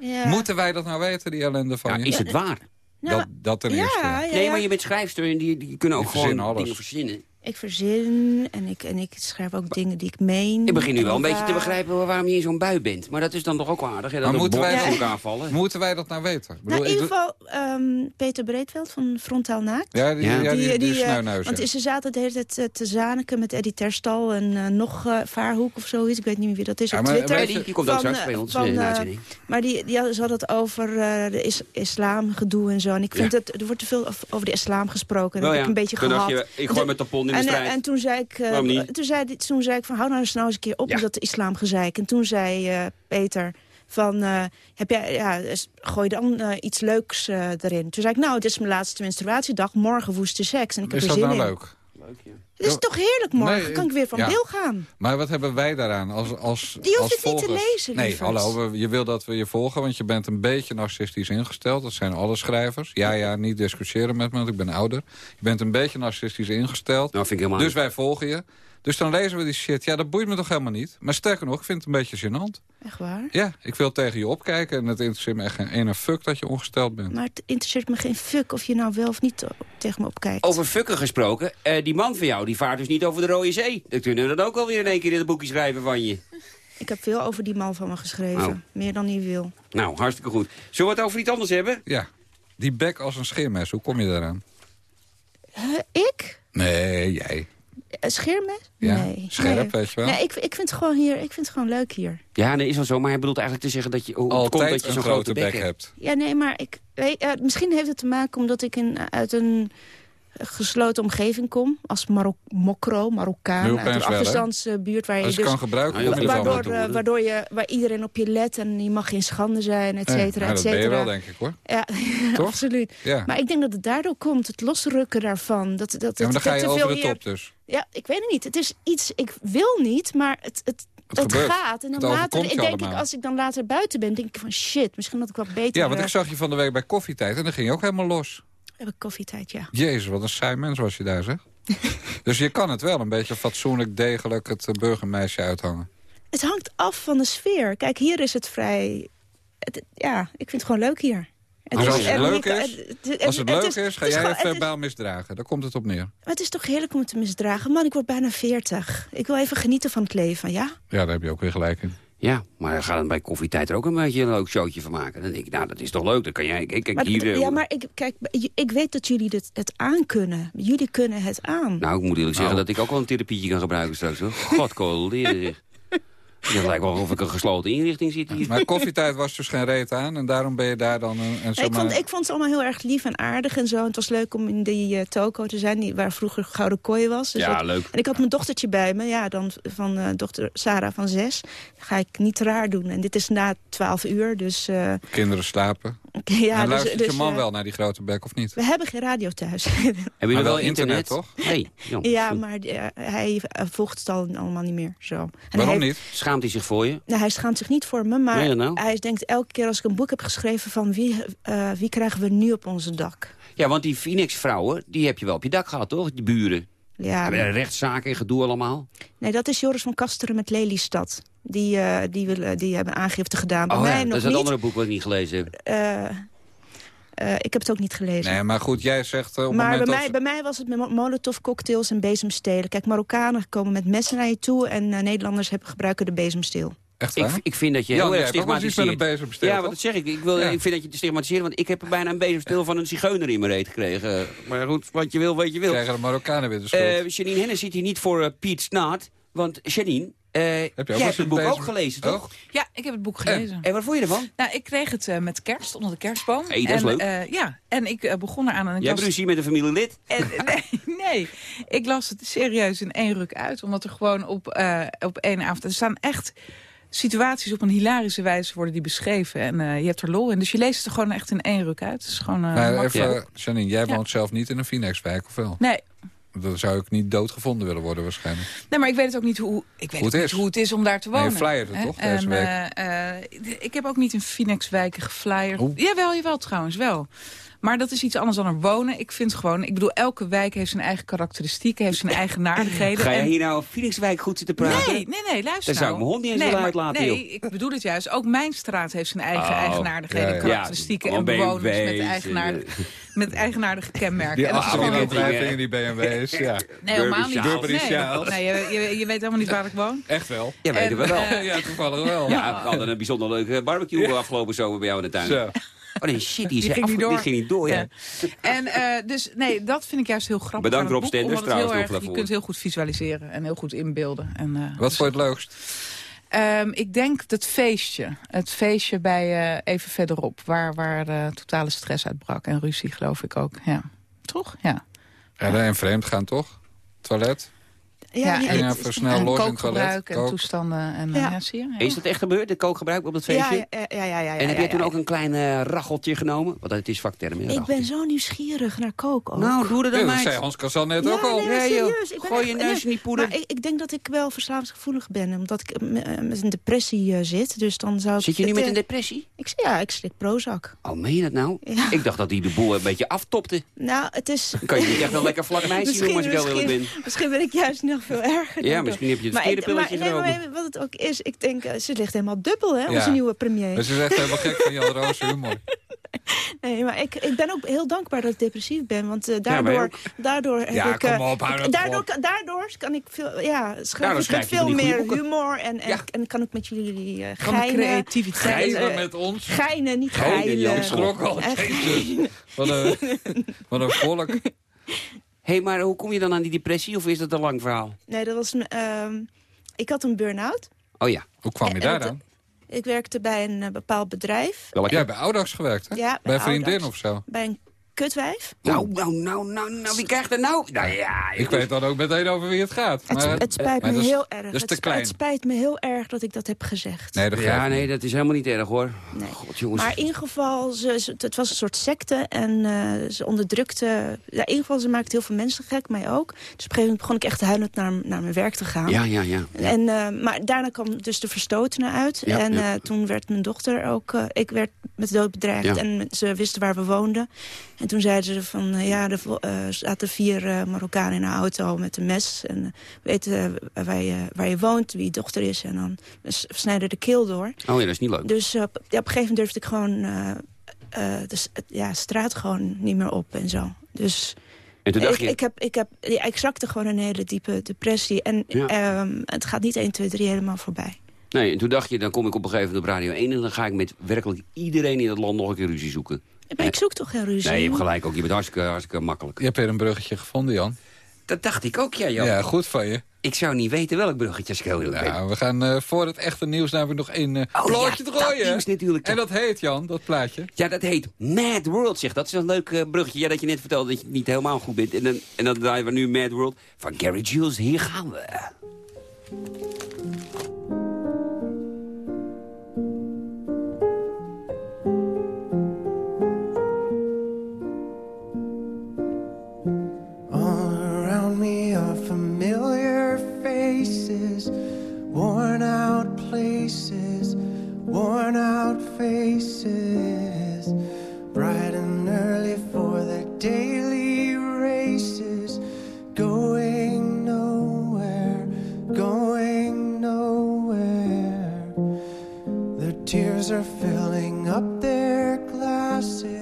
Ja. Moeten wij dat nou weten, die ellende van Ja, je? is het waar? Nou, dat, dat ten ja, eerste. ja, Nee, maar je bent schrijfster en die, die kunnen ook Die gewoon dingen verzinnen. Ik verzin en ik, en ik schrijf ook dingen die ik meen. Ik begin nu wel een En, beetje te eh, begrijpen waarom je in zo'n bui bent. Maar dat is dan toch ook aardig, hè? Dat Maar de moeten wij, van elkaar vallen. moeten wij dat nou weten? Ik Nou, bedoel, in ieder geval ehm, Peter Breedveld van Frontaal Naakt. Ja, die, ja. die, die, eh, Want ja. ze zaten de hele tijd eh, te zaniken met Eddie Terstal en nog eh, Vaarhoek of zoiets. Ik weet niet meer wie dat is Ja, op maar Twitter. je- Die- die komt ook straks bij ons, van, de. Maar die, die hadden- het over eh, de is, islamgedoe en zo. En ik vind Ja. het, er wordt te veel over- de islam gesproken. En dat ja, heb ik een beetje gehad. ik gooi mijn tampon in de en, eh, strijd. En toen zei ik, eh, niet? toen zei, toen zei ik van hou nou eens, nou eens een keer op Ja. met dat islamgezeik. En toen zei eh, Peter van, eh, heb jij, ja, gooi dan iets leuks eh, erin. Toen zei ik, nou, het is mijn laatste menstruatiedag, morgen woeste seks. En ik heb Is er dat zin nou in. leuk? Het is toch heerlijk morgen, Nee, kan ik weer van ja. deel gaan. Maar wat hebben wij daaraan als, als Je hoeft als het niet te volgers? lezen, Nee, hallo, we- je wil dat we je volgen, want je bent een beetje narcistisch ingesteld. Dat zijn alle schrijvers. Ja, ja, niet discussiëren met me, want ik ben ouder. Je bent een beetje narcistisch ingesteld. Nou, vind ik helemaal dus wij volgen je. Dus dan lezen we die shit. Ja, dat boeit me toch helemaal niet. Maar sterker nog, ik vind het een beetje gênant. Echt waar? Ja, ik wil tegen je opkijken en het interesseert me echt geen ene fuck dat je ongesteld bent. Maar het interesseert me geen fuck of je nou wel of niet tegen me opkijkt. Over fukken gesproken, eh, die man van jou, die vaart dus niet over de Rode Zee. Dan kunnen we dat ook wel weer in één keer in het boekje schrijven van je. Ik heb veel over die man van me geschreven. Oh. Meer dan hij wil. Nou, hartstikke goed. Zullen we het over iets anders hebben? Ja, die bek als een scheermes, hoe kom je daaraan? Ik? Nee, jij. Een scheermes? Ja, nee. scherp, nee. weet je wel. Nee, ik, ik vind het gewoon hier, ik vind het gewoon leuk hier. Ja, nee, is wel zo. Maar hij bedoelt eigenlijk te zeggen dat je... Hoe het komt Altijd dat je zo'n grote bek hebt. hebt. Ja, nee, maar ik, weet, eh, misschien heeft het te maken omdat ik in, uit een gesloten omgeving kom. Als Marok Mokro, Marokkaan. Uit een hè? afstandsbuurt waar je je dus... kan gebruiken, Nou, je. Waardoor, eh, waardoor je, waar iedereen op je let en je mag geen schande zijn, et cetera, nou, et dat ben je wel, denk ik, hoor. Ja, Toch? absoluut. Ja. Maar ik denk dat het daardoor komt, het losrukken daarvan. Dat, dat, Ja, maar dat- dan ga dat je te over veel de hier- top dus. Ja, ik weet het niet. Het is iets, ik wil niet, maar het, het, het, gaat. En dan Het later, ik je denk ik, als ik dan later buiten ben, denk ik van shit, misschien had ik wat beter... Ja, want ik zag je van de week bij koffietijd en dan ging je ook helemaal los. Heb ik koffietijd, ja. Jezus, wat een saai mens was je daar, zeg. dus je kan het wel een beetje fatsoenlijk, degelijk het eh, burgermeisje uithangen. Het hangt af van de sfeer. Kijk, hier is het vrij... Het, ja, ik vind het gewoon leuk hier. Het Dus is- als het leuk is, als het leuk is- ga jij je verbaal misdragen. Daar komt het op neer. Maar het is toch heerlijk om te misdragen. Man, ik word bijna 40. Ik wil even genieten van het leven, ja? Ja, daar heb je ook weer gelijk in. Ja, maar dan gaat het bij koffietijd er ook een beetje een leuk showtje van maken. Dan denk ik, nou, dat is toch leuk. Dan kan jij... Kijk, kijk Maar, hier... eh, ja, maar ik, kijk, ik weet dat jullie dit, het aankunnen. Jullie kunnen het aan. Nou, ik moet eerlijk zeggen Nou. dat ik ook wel een therapietje kan gebruiken straks. Hoor. God, zeg. Het lijkt wel of ik een gesloten inrichting zit hier. Maar koffietijd was dus geen reet aan en daarom ben je daar dan een, een Ja, ik, zomaar... vond, ik vond het allemaal heel erg lief en aardig en zo. En het was leuk om in die eh, toko te zijn, die, waar vroeger Gouden Kooi was. Dus Ja, dat- leuk. En ik had mijn dochtertje bij me, ja, dan van eh, dochter Sarah van zes. Dan ga ik niet raar doen. En dit is na twaalf uur, dus... eh, Kinderen slapen. Ja, en dus, luistert dus, je man eh, wel naar die grote bek of niet? We hebben geen radio thuis. Hebben jullie Maar wel wel internet, internet? toch? Nee. ja, maar eh, hij volgt het al allemaal niet meer. Zo. En Waarom hij, niet? Schaamt hij zich voor je? Nou, hij schaamt zich niet voor me, maar Nee, nou? hij denkt elke keer als ik een boek heb geschreven van wie, eh, wie krijgen we nu op onze dak. Ja, want die Phoenix-vrouwen, die heb je wel op je dak gehad, toch? Die buren. Ja, rechtszaken en gedoe allemaal. nee, dat is Joris van Kasteren met Lelystad. Die, eh, die, willen, die hebben aangifte gedaan. Bij oh mij ja, nog dat is het niet. andere boek wat ik niet gelezen heb. Eh, eh, ik heb het ook niet gelezen. Nee, maar goed, jij zegt eh, op het maar bij mij, bij mij was het met mo- molotov cocktails en bezemstelen. Kijk, Marokkanen komen met messen naar je toe... en eh, Nederlanders hebben, gebruiken de bezemsteel. Echt Ik, waar? ik vind dat je Jan, heel jij erg met een stigmatiseert. Ja, dat zeg ik. Ik, wil, Ja. ik vind dat je te stigmatiseren, want ik heb bijna een bezemsteel van een zigeuner in mijn reet gekregen. Maar goed, wat je wil, wat je wil. Krijgen de Marokkanen weer de schuld. Eh Janine Hennis zit hier niet voor eh, Piet Snaat. Want Janine, eh, jij ook hebt wel het boek een ook gelezen, Oh. toch? Ja, ik heb het boek gelezen. En wat vond je ervan? Nou, ik kreeg het eh, met kerst, onder de kerstboom. Hey, dat is en, leuk. eh, ja, en ik eh, begon eraan en ik Jij ruzie met een familielid? En, nee, nee, ik las het serieus in één ruk uit. Omdat er gewoon op, eh, op één avond... Er staan echt situaties op een hilarische wijze worden die beschreven. En eh, je hebt er lol in. Dus je leest het er gewoon echt in één ruk uit. Het is gewoon eh, maar makkelijk. even, Janine, jij woont zelf niet in een Phoenixwijk, of wel? Nee, Dan zou ik niet doodgevonden willen worden waarschijnlijk. Nee, maar ik weet het ook niet hoe, ik weet Hoe het niet hoe het is om daar te Nee, je wonen. het Hè? toch, deze En, week? eh, ik heb ook niet in Phoenix-wijken geflyerd. Jawel, jawel trouwens, wel. Maar dat is iets anders dan er wonen. Ik vind gewoon, ik bedoel, elke wijk heeft zijn eigen karakteristieken, heeft zijn eigen naardigheden. Ga jij En- hier nou op Phoenixwijk goed zitten praten? Nee, nee, nee, luister Dan zou ik nou. mijn hond niet eens nee, willen maar- uitlaten, Nee, joh. ik bedoel het juist. Ook mijn straat heeft zijn eigen Oh, eigenaardigheden, ja, karakteristieken Ja, en bewoners met eigenaardig. en, Met eigenaardige kenmerken. Die En dat is gewoon- die BMW's, ja. Nee, helemaal niet. Burberry Nee, nee je, je, je weet helemaal niet waar ik woon. Echt wel? Ja, weten we wel. eh, ja, toevallig wel. Ja, we hadden een bijzonder leuke barbecue afgelopen zomer bij jou in de tuin. Zo. Oh nee, shit, die, is Die ging af- niet door. Die ging niet door, ja. Ja. En eh, dus, nee, dat vind ik juist heel grappig. Bedankt Rob Stenders trouwens erg- Je kunt heel goed visualiseren en heel goed inbeelden. En, eh, Wat vond je het leukst? Ehm, ik denk het feestje. Het feestje bij eh, even verderop. Waar, waar de totale stress uitbrak. En ruzie, geloof ik ook. Ja. Toch? Ja. Ja, en vreemd gaan toch? Toilet? Ja, en ja, voor snel en los het kookgebruik toilet. en Kook. toestanden. En, Ja. ja. ja, zie je? Ja. Is dat echt gebeurd, de kookgebruik op dat feestje? Ja, ja, ja, ja, ja, en heb ja, jij toen ook een klein eh, racheltje genomen? Want het is vakterm, Ik racheltje. ben zo nieuwsgierig naar kook ook. Nou, doe er dan dat maar. zei Hans Kazan net Ja, ook al. nee, serieus. Ik ben Gooi echt- je neus die poeder. Maar ik, ik denk dat ik wel verslavingsgevoelig ben. Omdat ik eh, met een depressie eh, zit. Dus dan zou Zit je nu het, met eh, een depressie? Ik, ja, ik slik Prozac. Oh, meen je dat nou? Ja. Ik dacht dat hij de boel een beetje aftopte. Nou, het is... Dan kan je niet echt een lekker vlak meisje noemen als ik heel eerlijk ben. misschien, misschien ben ik juist nog veel erger. Ja, misschien heb je het Maar verkeerde pilletje maar, nee, wat het ook is, ik denk, eh, ze ligt helemaal dubbel, hè, Ja. onze nieuwe premier. Dus is echt helemaal gek van Jan Roos humor. Nee, maar ik, ik ben ook heel dankbaar dat ik depressief ben. Want eh, wij daardoor, ook. daardoor heb Ja, ik... kom eh, op, daardoor, op. kan- daardoor kan ik veel, ja, schrijf ik met veel meer humor. En, en, Ja. en kan ik met jullie eh de geinen. creativiteit. Gijnen eh, met ons. Geinen, niet Geinen. Ik schrok al. Wat een, wat een volk. Hé, hey, maar hoe kom je dan aan die depressie? Of is dat een lang verhaal? Nee, dat was... een, ehm, ik had een burn-out. Oh ja. Hoe kwam je En daar dan? Ik werkte bij een eh, bepaald bedrijf. Welke? Jij hebt bij Audax gewerkt, hè? Ja, bij bij een vriendin of zo. Bij een kutwijf. Nou, nou, nou, nou, nou, wie krijgt er nou? Nou ja, Ik weet dan ook meteen over wie het gaat. Het, Maar, het spijt maar me heel erg. Dat is het, te sp- klein. het spijt me heel erg dat ik dat heb gezegd. Nee, dat Ja, nee, dat is helemaal niet erg hoor. Nee. God, jongens. Maar in ieder geval, ze, het was een soort secte en eh, ze onderdrukte... Ja, in ieder geval, ze maakte heel veel mensen gek, mij ook. Dus op een gegeven moment begon ik echt huilend naar, naar mijn werk te gaan. Ja, ja, ja. En, eh, maar daarna kwam dus de verstotene uit. Ja, en ja. eh, toen werd mijn dochter ook... eh, ik werd met de dood bedreigd Ja. en ze wisten waar we woonden. En toen zeiden ze van... eh, ja, er eh, zaten vier eh, Marokkanen in een auto met een mes. En weten waar, je, waar je woont, wie je dochter is. En dan snijden de keel door. Oh ja, dat is niet leuk. Dus op, ja, op een gegeven moment durfde ik gewoon... de ja, straat gewoon niet meer op en zo. Dus... En toen dacht Ik, je, ik, heb, ik, heb, ja, ik zakte gewoon een hele diepe depressie. En Ja. ehm, het gaat niet 1, 2, 3 helemaal voorbij. nee, en toen dacht je, dan kom ik op een gegeven moment op Radio 1... en dan ga ik met werkelijk iedereen in het land nog een keer ruzie zoeken. Maar ik zoek toch geen ruzie? Nee, je hebt gelijk ook. Je bent hartstikke, hartstikke makkelijk. Je hebt weer een bruggetje gevonden, Jan. Dat dacht ik ook, ja, Jan. Ja, goed van je. Ik zou niet weten welk bruggetje ik heel eerlijk. Ja, we gaan eh, voor het echte nieuws namelijk nog één eh Oh, plaatje ja, dat draaien. nieuws natuurlijk. En dat heet, Jan, dat plaatje. Ja, dat heet Mad World, zegt. Dat is een leuk eh, bruggetje. Ja, dat je net vertelde dat je niet helemaal goed bent. En dan, en dan draaien we nu Mad World van Gary Jules. Hier gaan we. Me are familiar faces, worn out places, worn out faces, bright and early for their daily races, going nowhere, going nowhere. Their tears are filling up their glasses,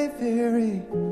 theory.